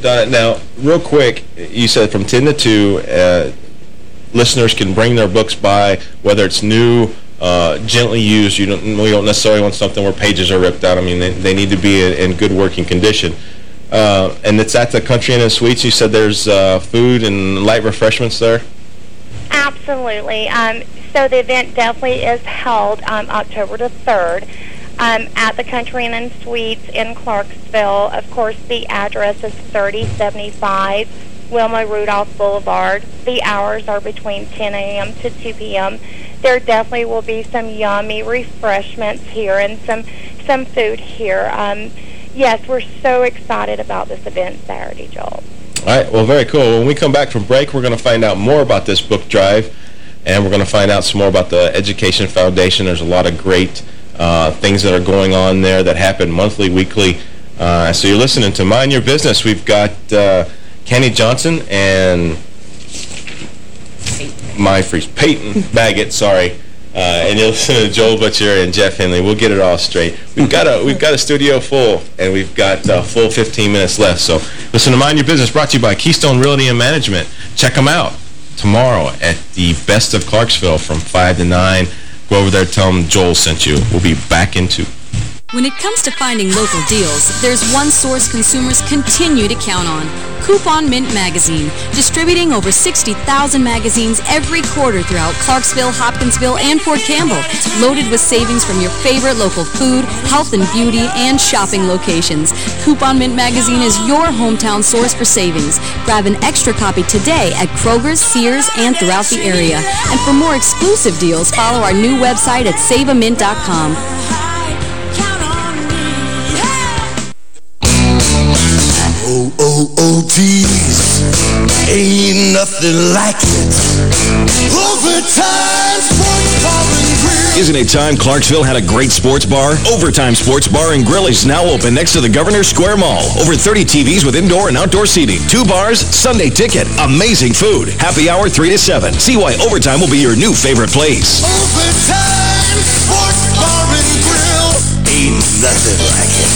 Donna, now, real quick, you said from 10 to 2, uh, listeners can bring their books by, whether it's new uh, gently used. You don't, we don't necessarily want something where pages are ripped out. I mean, they, they need to be in, in good working condition. Uh, and it's at the Country Inn and Suites. You said there's uh, food and light refreshments there? Absolutely. Um, so the event definitely is held um, October the 3rd um, at the Country Inn and Suites in Clarksville. Of course, the address is 3075 Wilma Rudolph Boulevard. The hours are between 10 a.m. to 2 p.m. There definitely will be some yummy refreshments here and some some food here. Um, yes, we're so excited about this event Saturday, Joel. All right, well, very cool. When we come back from break, we're going to find out more about this book drive, and we're going to find out some more about the Education Foundation. There's a lot of great uh, things that are going on there that happen monthly, weekly. Uh, so you're listening to Mind Your Business. We've got uh, Candy Johnson and my freeze, Peyton Baggett, sorry. Uh, and you'll listen to Joel Butcher and Jeff Henley. We'll get it all straight. We've got a we've got a studio full, and we've got full 15 minutes left. So listen to Mind Your Business, brought to you by Keystone Realty and Management. Check them out tomorrow at the Best of Clarksville from 5 to 9. Go over there, tell them Joel sent you. We'll be back into When it comes to finding local deals, there's one source consumers continue to count on. Coupon Mint Magazine, distributing over 60,000 magazines every quarter throughout Clarksville, Hopkinsville, and Fort Campbell, loaded with savings from your favorite local food, health and beauty, and shopping locations. Coupon Mint Magazine is your hometown source for savings. Grab an extra copy today at Kroger's, Sears, and throughout the area. And for more exclusive deals, follow our new website at saveamint.com. Oh, oh, oh, geez. Ain't nothing like it. Overtime sports bar and grill. Isn't it time Clarksville had a great sports bar? Overtime Sports Bar and Grill is now open next to the Governor Square Mall. Over 30 TVs with indoor and outdoor seating. Two bars, Sunday ticket, amazing food. Happy hour 3 to 7. See why Overtime will be your new favorite place. Overtime sports bar and grill. Ain't nothing like it.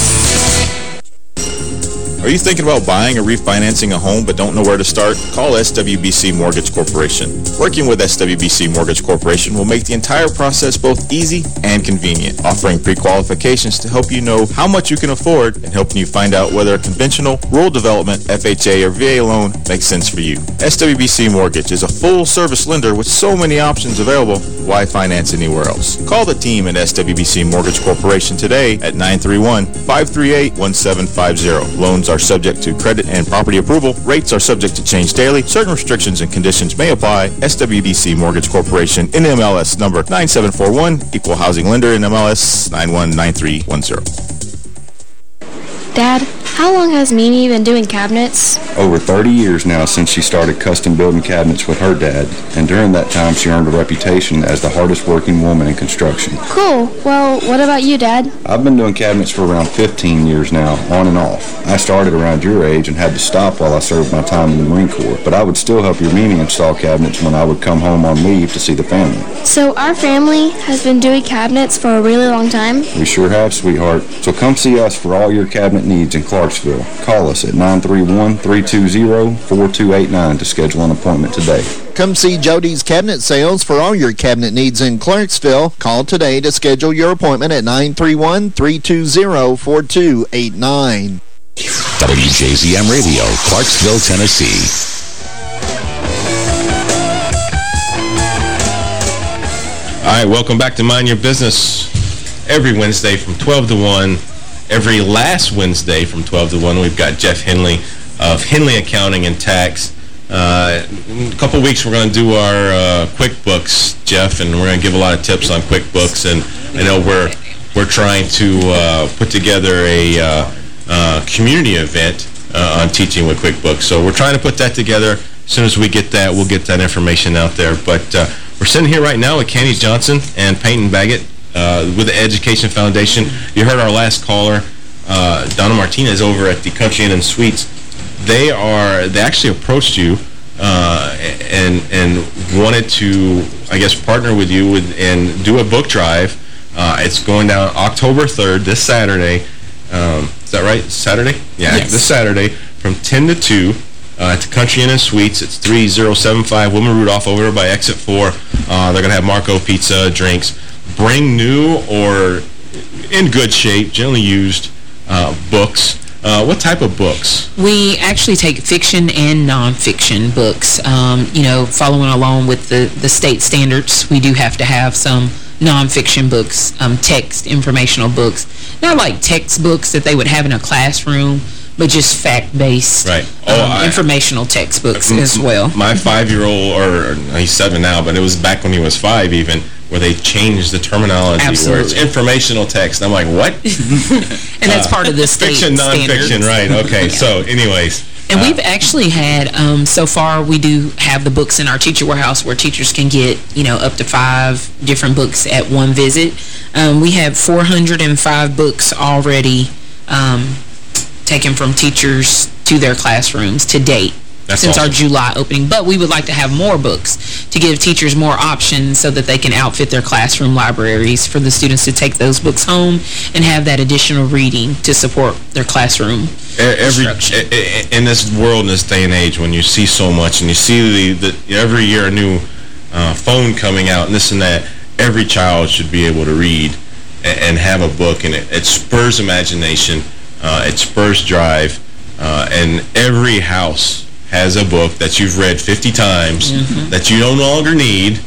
Are you thinking about buying or refinancing a home but don't know where to start? Call SWBC Mortgage Corporation. Working with SWBC Mortgage Corporation will make the entire process both easy and convenient, offering pre-qualifications to help you know how much you can afford and helping you find out whether a conventional, rural development, FHA, or VA loan makes sense for you. SWBC Mortgage is a full-service lender with so many options available, why finance anywhere else? Call the team at SWBC Mortgage Corporation today at 931-538-1750. Loans are subject to credit and property approval. Rates are subject to change daily. Certain restrictions and conditions may apply. SWBC Mortgage Corporation, NMLS number 9741, Equal Housing Lender, NMLS 919310. Dad, how long has Mimi been doing cabinets? Over 30 years now since she started custom building cabinets with her dad, and during that time she earned a reputation as the hardest working woman in construction. Cool. Well, what about you, Dad? I've been doing cabinets for around 15 years now, on and off. I started around your age and had to stop while I served my time in the Marine Corps, but I would still help your Mimi install cabinets when I would come home on leave to see the family. So our family has been doing cabinets for a really long time? We sure have, sweetheart. So come see us for all your cabinet needs in Clarksville. Call us at 931-320-4289 to schedule an appointment today. Come see Jody's Cabinet Sales for all your cabinet needs in Clarksville. Call today to schedule your appointment at 931-320-4289. WJZM Radio, Clarksville, Tennessee. All right, welcome back to Mind Your Business. Every Wednesday from 12 to 1, every last Wednesday from 12 to 1, we've got Jeff Henley of Henley Accounting and Tax. Uh, in a couple weeks, we're going to do our uh, QuickBooks, Jeff, and we're going to give a lot of tips on QuickBooks. And I know we're we're trying to uh, put together a uh, uh, community event uh, on teaching with QuickBooks. So we're trying to put that together. As soon as we get that, we'll get that information out there. But we're sitting here right now with Candy Johnson and Peyton Baggett uh, with the Education Foundation. You heard our last caller, uh, Donna Martinez, over at the Country Inn and Suites. They are they actually approached you uh, and and wanted to, I guess, partner with you with and do a book drive. Uh, it's going down October 3rd, this Saturday. Um, is that right? Saturday? Yeah, Yes. this Saturday from 10 to 2 uh, at the Country Inn and Suites. It's 3075 Wilma Rudolph over by Exit 4. Uh, they're going to have Marco Pizza, drinks. Bring new or in good shape, generally used uh, books. Uh, what type of books? We actually take fiction and nonfiction books. Um, you know, following along with the, the state standards, we do have to have some nonfiction books, um, text, informational books. Not like textbooks that they would have in a classroom, but just fact-based Right. um, I- informational textbooks as well. My five-year-old, or he's seven now, but it was back when he was five even, where they changed the terminology where it's Absolutely. informational text. I'm like, what? (laughs) And that's part of the state Fiction, nonfiction, standards. right. Okay, so anyways. And uh, we've actually had, um, so far, we do have the books in our teacher warehouse where teachers can get, you know, up to five different books at one visit. Um, we have 405 books already um, taken from teachers to their classrooms to date. That's since our. July opening. But we would like to have more books to give teachers more options so that they can outfit their classroom libraries for the students to take those books home and have that additional reading to support their classroom every in this world in this day and age when you see so much and you see the, the every year a new uh, phone coming out and this and that every child should be able to read and, and have a book and it, it spurs imagination uh, it spurs drive uh, and every house has a book that you've read 50 times Mhm. that you no longer need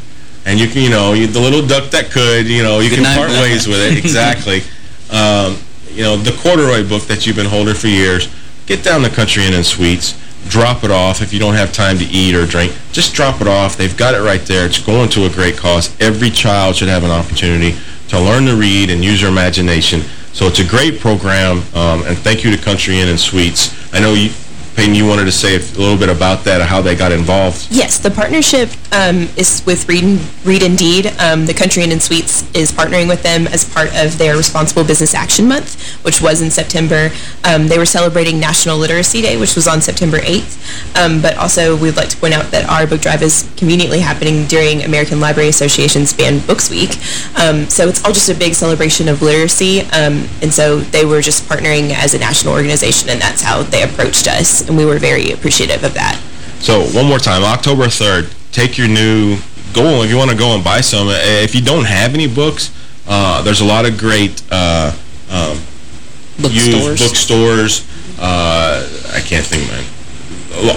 and you can you know you, the little duck that could you know you Good can night, part ways with it (laughs) exactly um, you know, the corduroy book that you've been holding for years, get down to Country Inn and Suites, drop it off if you don't have time to eat or drink. Just drop it off. They've got it right there. It's going to a great cause. Every child should have an opportunity to learn to read and use their imagination. So it's a great program, um, and thank you to Country Inn and Suites. I know, you, Peyton, you wanted to say a little bit about that, how they got involved. Yes, the partnership um, is with Read, and, Read Indeed. Um, the Country Inn and Suites is partnering with them as part of their Responsible Business Action Month, which was in September. Um, they were celebrating National Literacy Day, which was on September 8th. Um, but also, we'd like to point out that our book drive is conveniently happening during American Library Association's Banned Books Week. Um, so it's all just a big celebration of literacy. Um, and so they were just partnering as a national organization, and that's how they approached us. And we were very appreciative of that. So one more time, October 3rd, take your new, go if you want to go and buy some. Uh, If you don't have any books, uh, there's a lot of great uh, um, used Bookstores. bookstores. Uh, I can't think, man.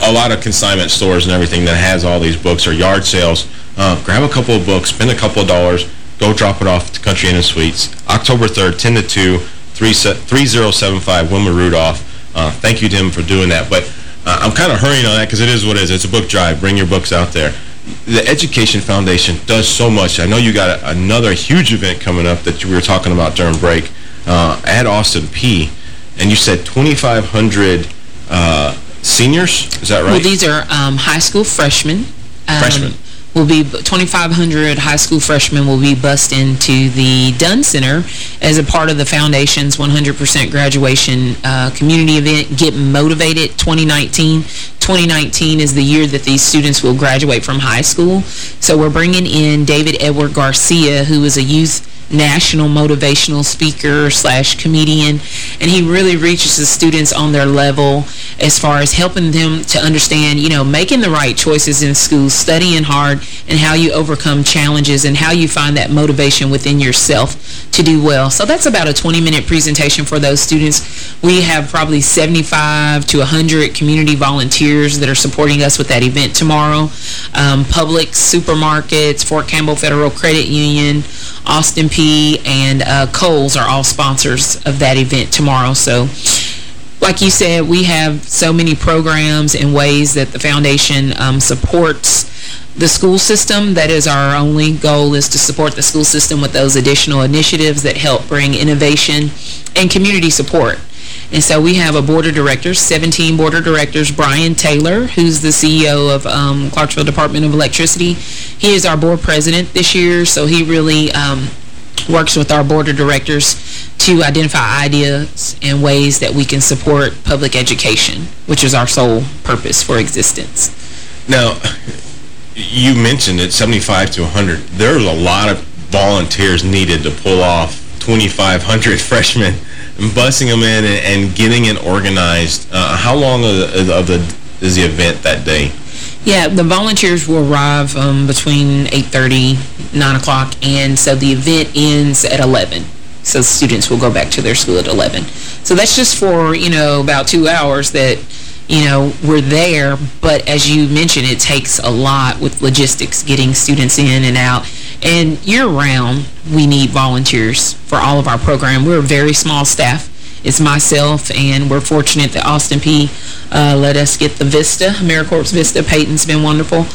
A A lot of consignment stores and everything that has all these books or yard sales. Uh, grab a couple of books, spend a couple of dollars, go drop it off to Country Inn and Suites. October 3rd, 10 to 2, 3075 Wilma Rudolph. Uh, thank you to him for doing that. But uh, I'm kind of hurrying on that because it is what it is. It's a book drive. Bring your books out there. The Education Foundation does so much. I know you got a, another huge event coming up that you were talking about during break uh, at Austin Peay. And you said 2,500 uh, seniors? Is that right? Well, these are um, high school freshmen. Um, Freshmen. Will be 2,500 high school freshmen will be bussed into the Dunn Center as a part of the foundation's 100% graduation uh, community event. Get Motivated 2019. 2019 is the year that these students will graduate from high school. So we're bringing in David Edward Garcia, who is a youth national motivational speaker slash comedian and he really reaches the students on their level as far as helping them to understand you know making the right choices in school studying hard and how you overcome challenges and how you find that motivation within yourself to do well. So that's about a 20 minute presentation for those students. We have probably 75 to 100 community volunteers that are supporting us with that event tomorrow. Um, Publix supermarkets Fort Campbell Federal Credit Union Austin Peay and uh, Kohl's are all sponsors of that event tomorrow. So like you said, we have so many programs and ways that the foundation um, supports the school system. That is our only goal is to support the school system with those additional initiatives that help bring innovation and community support. And so we have a board of directors, 17 board of directors. Brian Taylor, who's the CEO of um, Clarksville Department of Electricity. He is our board president this year, so he really um, works with our board of directors to identify ideas and ways that we can support public education, which is our sole purpose for existence. Now, you mentioned it, 75 to 100. There's a lot of volunteers needed to pull off 2,500 (laughs) freshmen and bussing them in and, and getting it organized. Uh, how long of the, of the is the event that day? Yeah, the volunteers will arrive um, between 8.30, 9 o'clock, and so the event ends at 11. So students will go back to their school at 11. So that's just for, you know, about two hours that, you know, we're there. But as you mentioned, it takes a lot with logistics, getting students in and out. And year-round, we need volunteers for all of our program. We're a very small staff. It's myself, and we're fortunate that Austin Peay uh, let us get the Vista, AmeriCorps Vista. Peyton's been wonderful.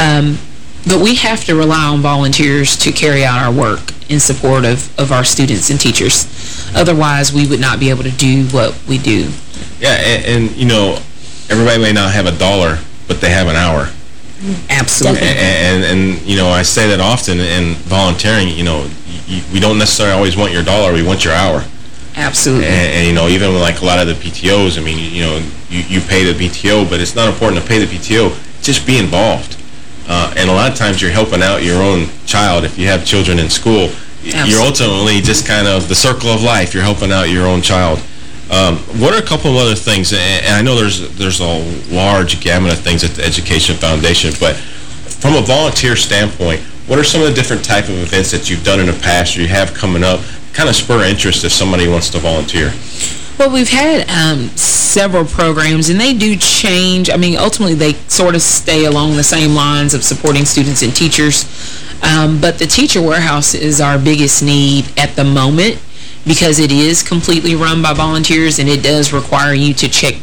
Um, but we have to rely on volunteers to carry out our work in support of, of our students and teachers. Otherwise, we would not be able to do what we do. Yeah, and, and you know, everybody may not have a dollar, but they have an hour. Absolutely. And, and, and, you know, I say that often in volunteering, you know, you, we don't necessarily always want your dollar, we want your hour. Absolutely. And, and, you know, even like a lot of the PTOs, I mean, you, you know, you, you pay the PTO, but it's not important to pay the PTO. Just be involved. Uh, and a lot of times you're helping out your own child. If you have children in school, Absolutely. you're ultimately just kind of the circle of life. You're helping out your own child. Um, what are a couple of other things? And, and I know there's there's a large gamut of things at the Education Foundation, but from a volunteer standpoint, what are some of the different type of events that you've done in the past or you have coming up kind of spur interest if somebody wants to volunteer? Well, we've had um, several programs, and they do change. I mean, ultimately, they sort of stay along the same lines of supporting students and teachers. Um, but the Teacher Warehouse is our biggest need at the moment because it is completely run by volunteers, and it does require you to check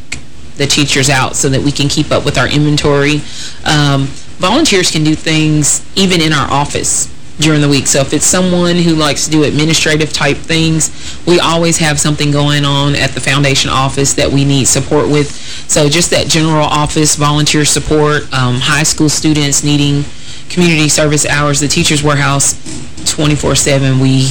the teachers out so that we can keep up with our inventory. Um, volunteers can do things even in our office during the week. So if it's someone who likes to do administrative type things, we always have something going on at the foundation office that we need support with. So just that general office volunteer support, um, high school students needing community service hours, the teacher's warehouse 24-7, we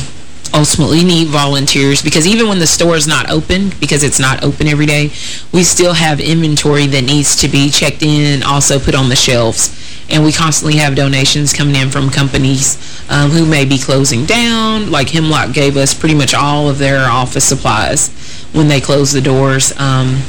ultimately need volunteers because even when the store is not open, because it's not open every day, we still have inventory that needs to be checked in and also put on the shelves. And we constantly have donations coming in from companies um, who may be closing down. Like Hemlock gave us pretty much all of their office supplies when they closed the doors. Um,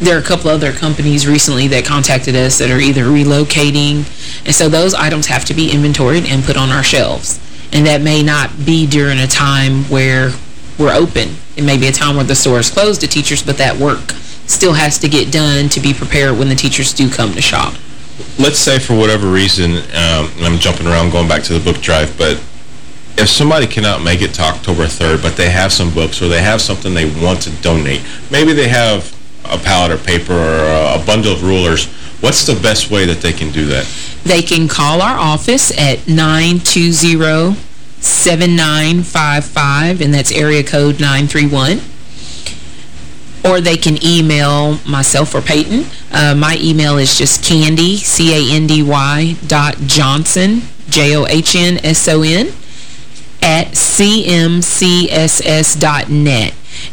there are a couple other companies recently that contacted us that are either relocating. And so those items have to be inventoried and put on our shelves. And that may not be during a time where we're open. It may be a time where the store is closed to teachers, but that work still has to get done to be prepared when the teachers do come to shop. Let's say for whatever reason, um, I'm jumping around going back to the book drive, but if somebody cannot make it to October 3rd, but they have some books or they have something they want to donate, maybe they have a pallet of paper or a bundle of rulers, what's the best way that they can do that? They can call our office at 920-7955, and that's area code 931. Or they can email myself or Peyton. Uh, my email is just candy, C-A-N-D-Y, dot Johnson, J-O-H-N-S-O-N, at cmcss.net.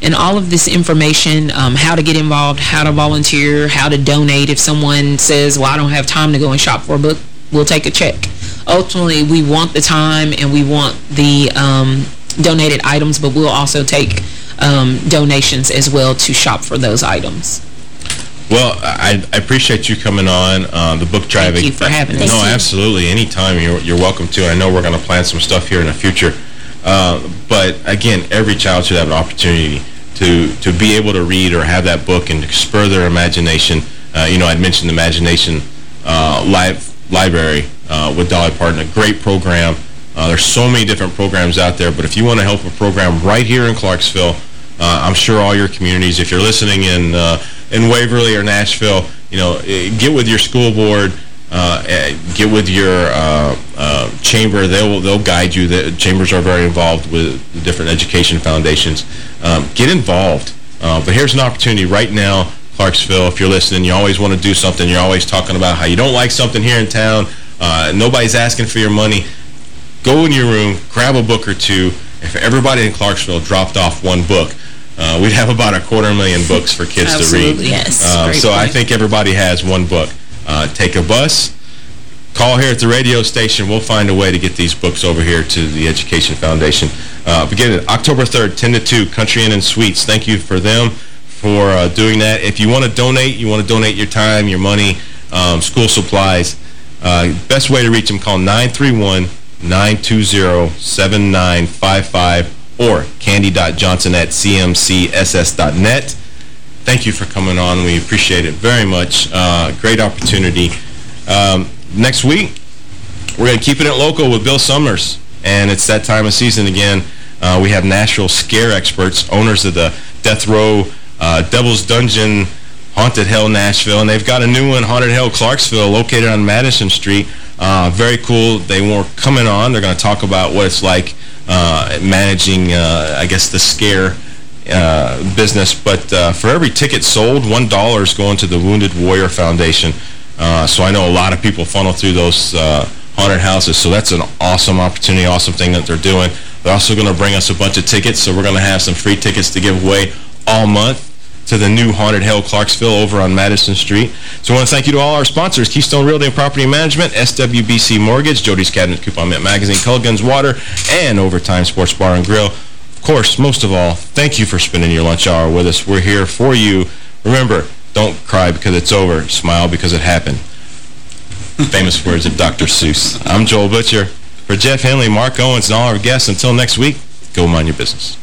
And all of this information, um, how to get involved, how to volunteer, how to donate. If someone says, well, I don't have time to go and shop for a book, we'll take a check. Ultimately, we want the time and we want the um, donated items, but we'll also take um, donations as well to shop for those items. Well, I, I appreciate you coming on uh, the book drive. Thank you for having us. No, absolutely. Anytime you're, you're welcome to. I know we're going to plan some stuff here in the future. Uh, but again, every child should have an opportunity to to be able to read or have that book and spur their imagination. Uh, you know, I'd mentioned the Imagination uh, live Library uh, with Dolly Parton, a great program. Uh, there's so many different programs out there, but if you want to help a program right here in Clarksville, I'm sure all your communities, if you're listening in in Waverly or Nashville, you know, eh, get with your school board, get with your uh, uh, chamber. They'll they'll guide you. The chambers are very involved with the different education foundations. Um, get involved. but here's an opportunity right now, Clarksville. If you're listening, you always want to do something. You're always talking about how you don't like something here in town. nobody's asking for your money. Go in your room, grab a book or two. If everybody in Clarksville dropped off one book, uh, we'd have about a quarter million books for kids to read. yes. Uh, so I think everybody has one book. Uh, take a bus, call here at the radio station. We'll find a way to get these books over here to the Education Foundation. Uh, beginning October 3rd, 10 to 2, Country Inn and Suites. Thank you for them for uh, doing that. If you want to donate, you want to donate your time, your money, um, school supplies. Uh, best way to reach them, call 931-920-7955 or candy.johnson at cmcss.net. Thank you for coming on. We appreciate it very much. Uh, great opportunity. Um, next week, we're going to keep it local with Bill Summers, and it's that time of season again. Uh, we have Nashville scare experts, owners of the Death Row uh, Devil's Dungeon Haunted Hell Nashville, and they've got a new one, Haunted Hell Clarksville, located on Madison Street. Uh, very cool. They were coming on. They're going to talk about what it's like uh, managing, uh, I guess, the scare uh, business. But uh, for every ticket sold, $1 is going to the Wounded Warrior Foundation. Uh, so I know a lot of people funnel through those uh, haunted houses. So that's an awesome opportunity, awesome thing that they're doing. They're also going to bring us a bunch of tickets. So we're going to have some free tickets to give away all month to the new Haunted Hell Clarksville over on Madison Street. So I want to thank you to all our sponsors, Keystone Realty and Property Management, SWBC Mortgage, Jody's Cabinet Coupon Mint Magazine, Culligan's Water, and Overtime Sports Bar and Grill. Of course, most of all, thank you for spending your lunch hour with us. We're here for you. Remember, don't cry because it's over. Smile because it happened. Famous words of Dr. Seuss. I'm Joel Butcher. For Jeff Henley, Mark Owens, and all our guests, until next week, go mind your business.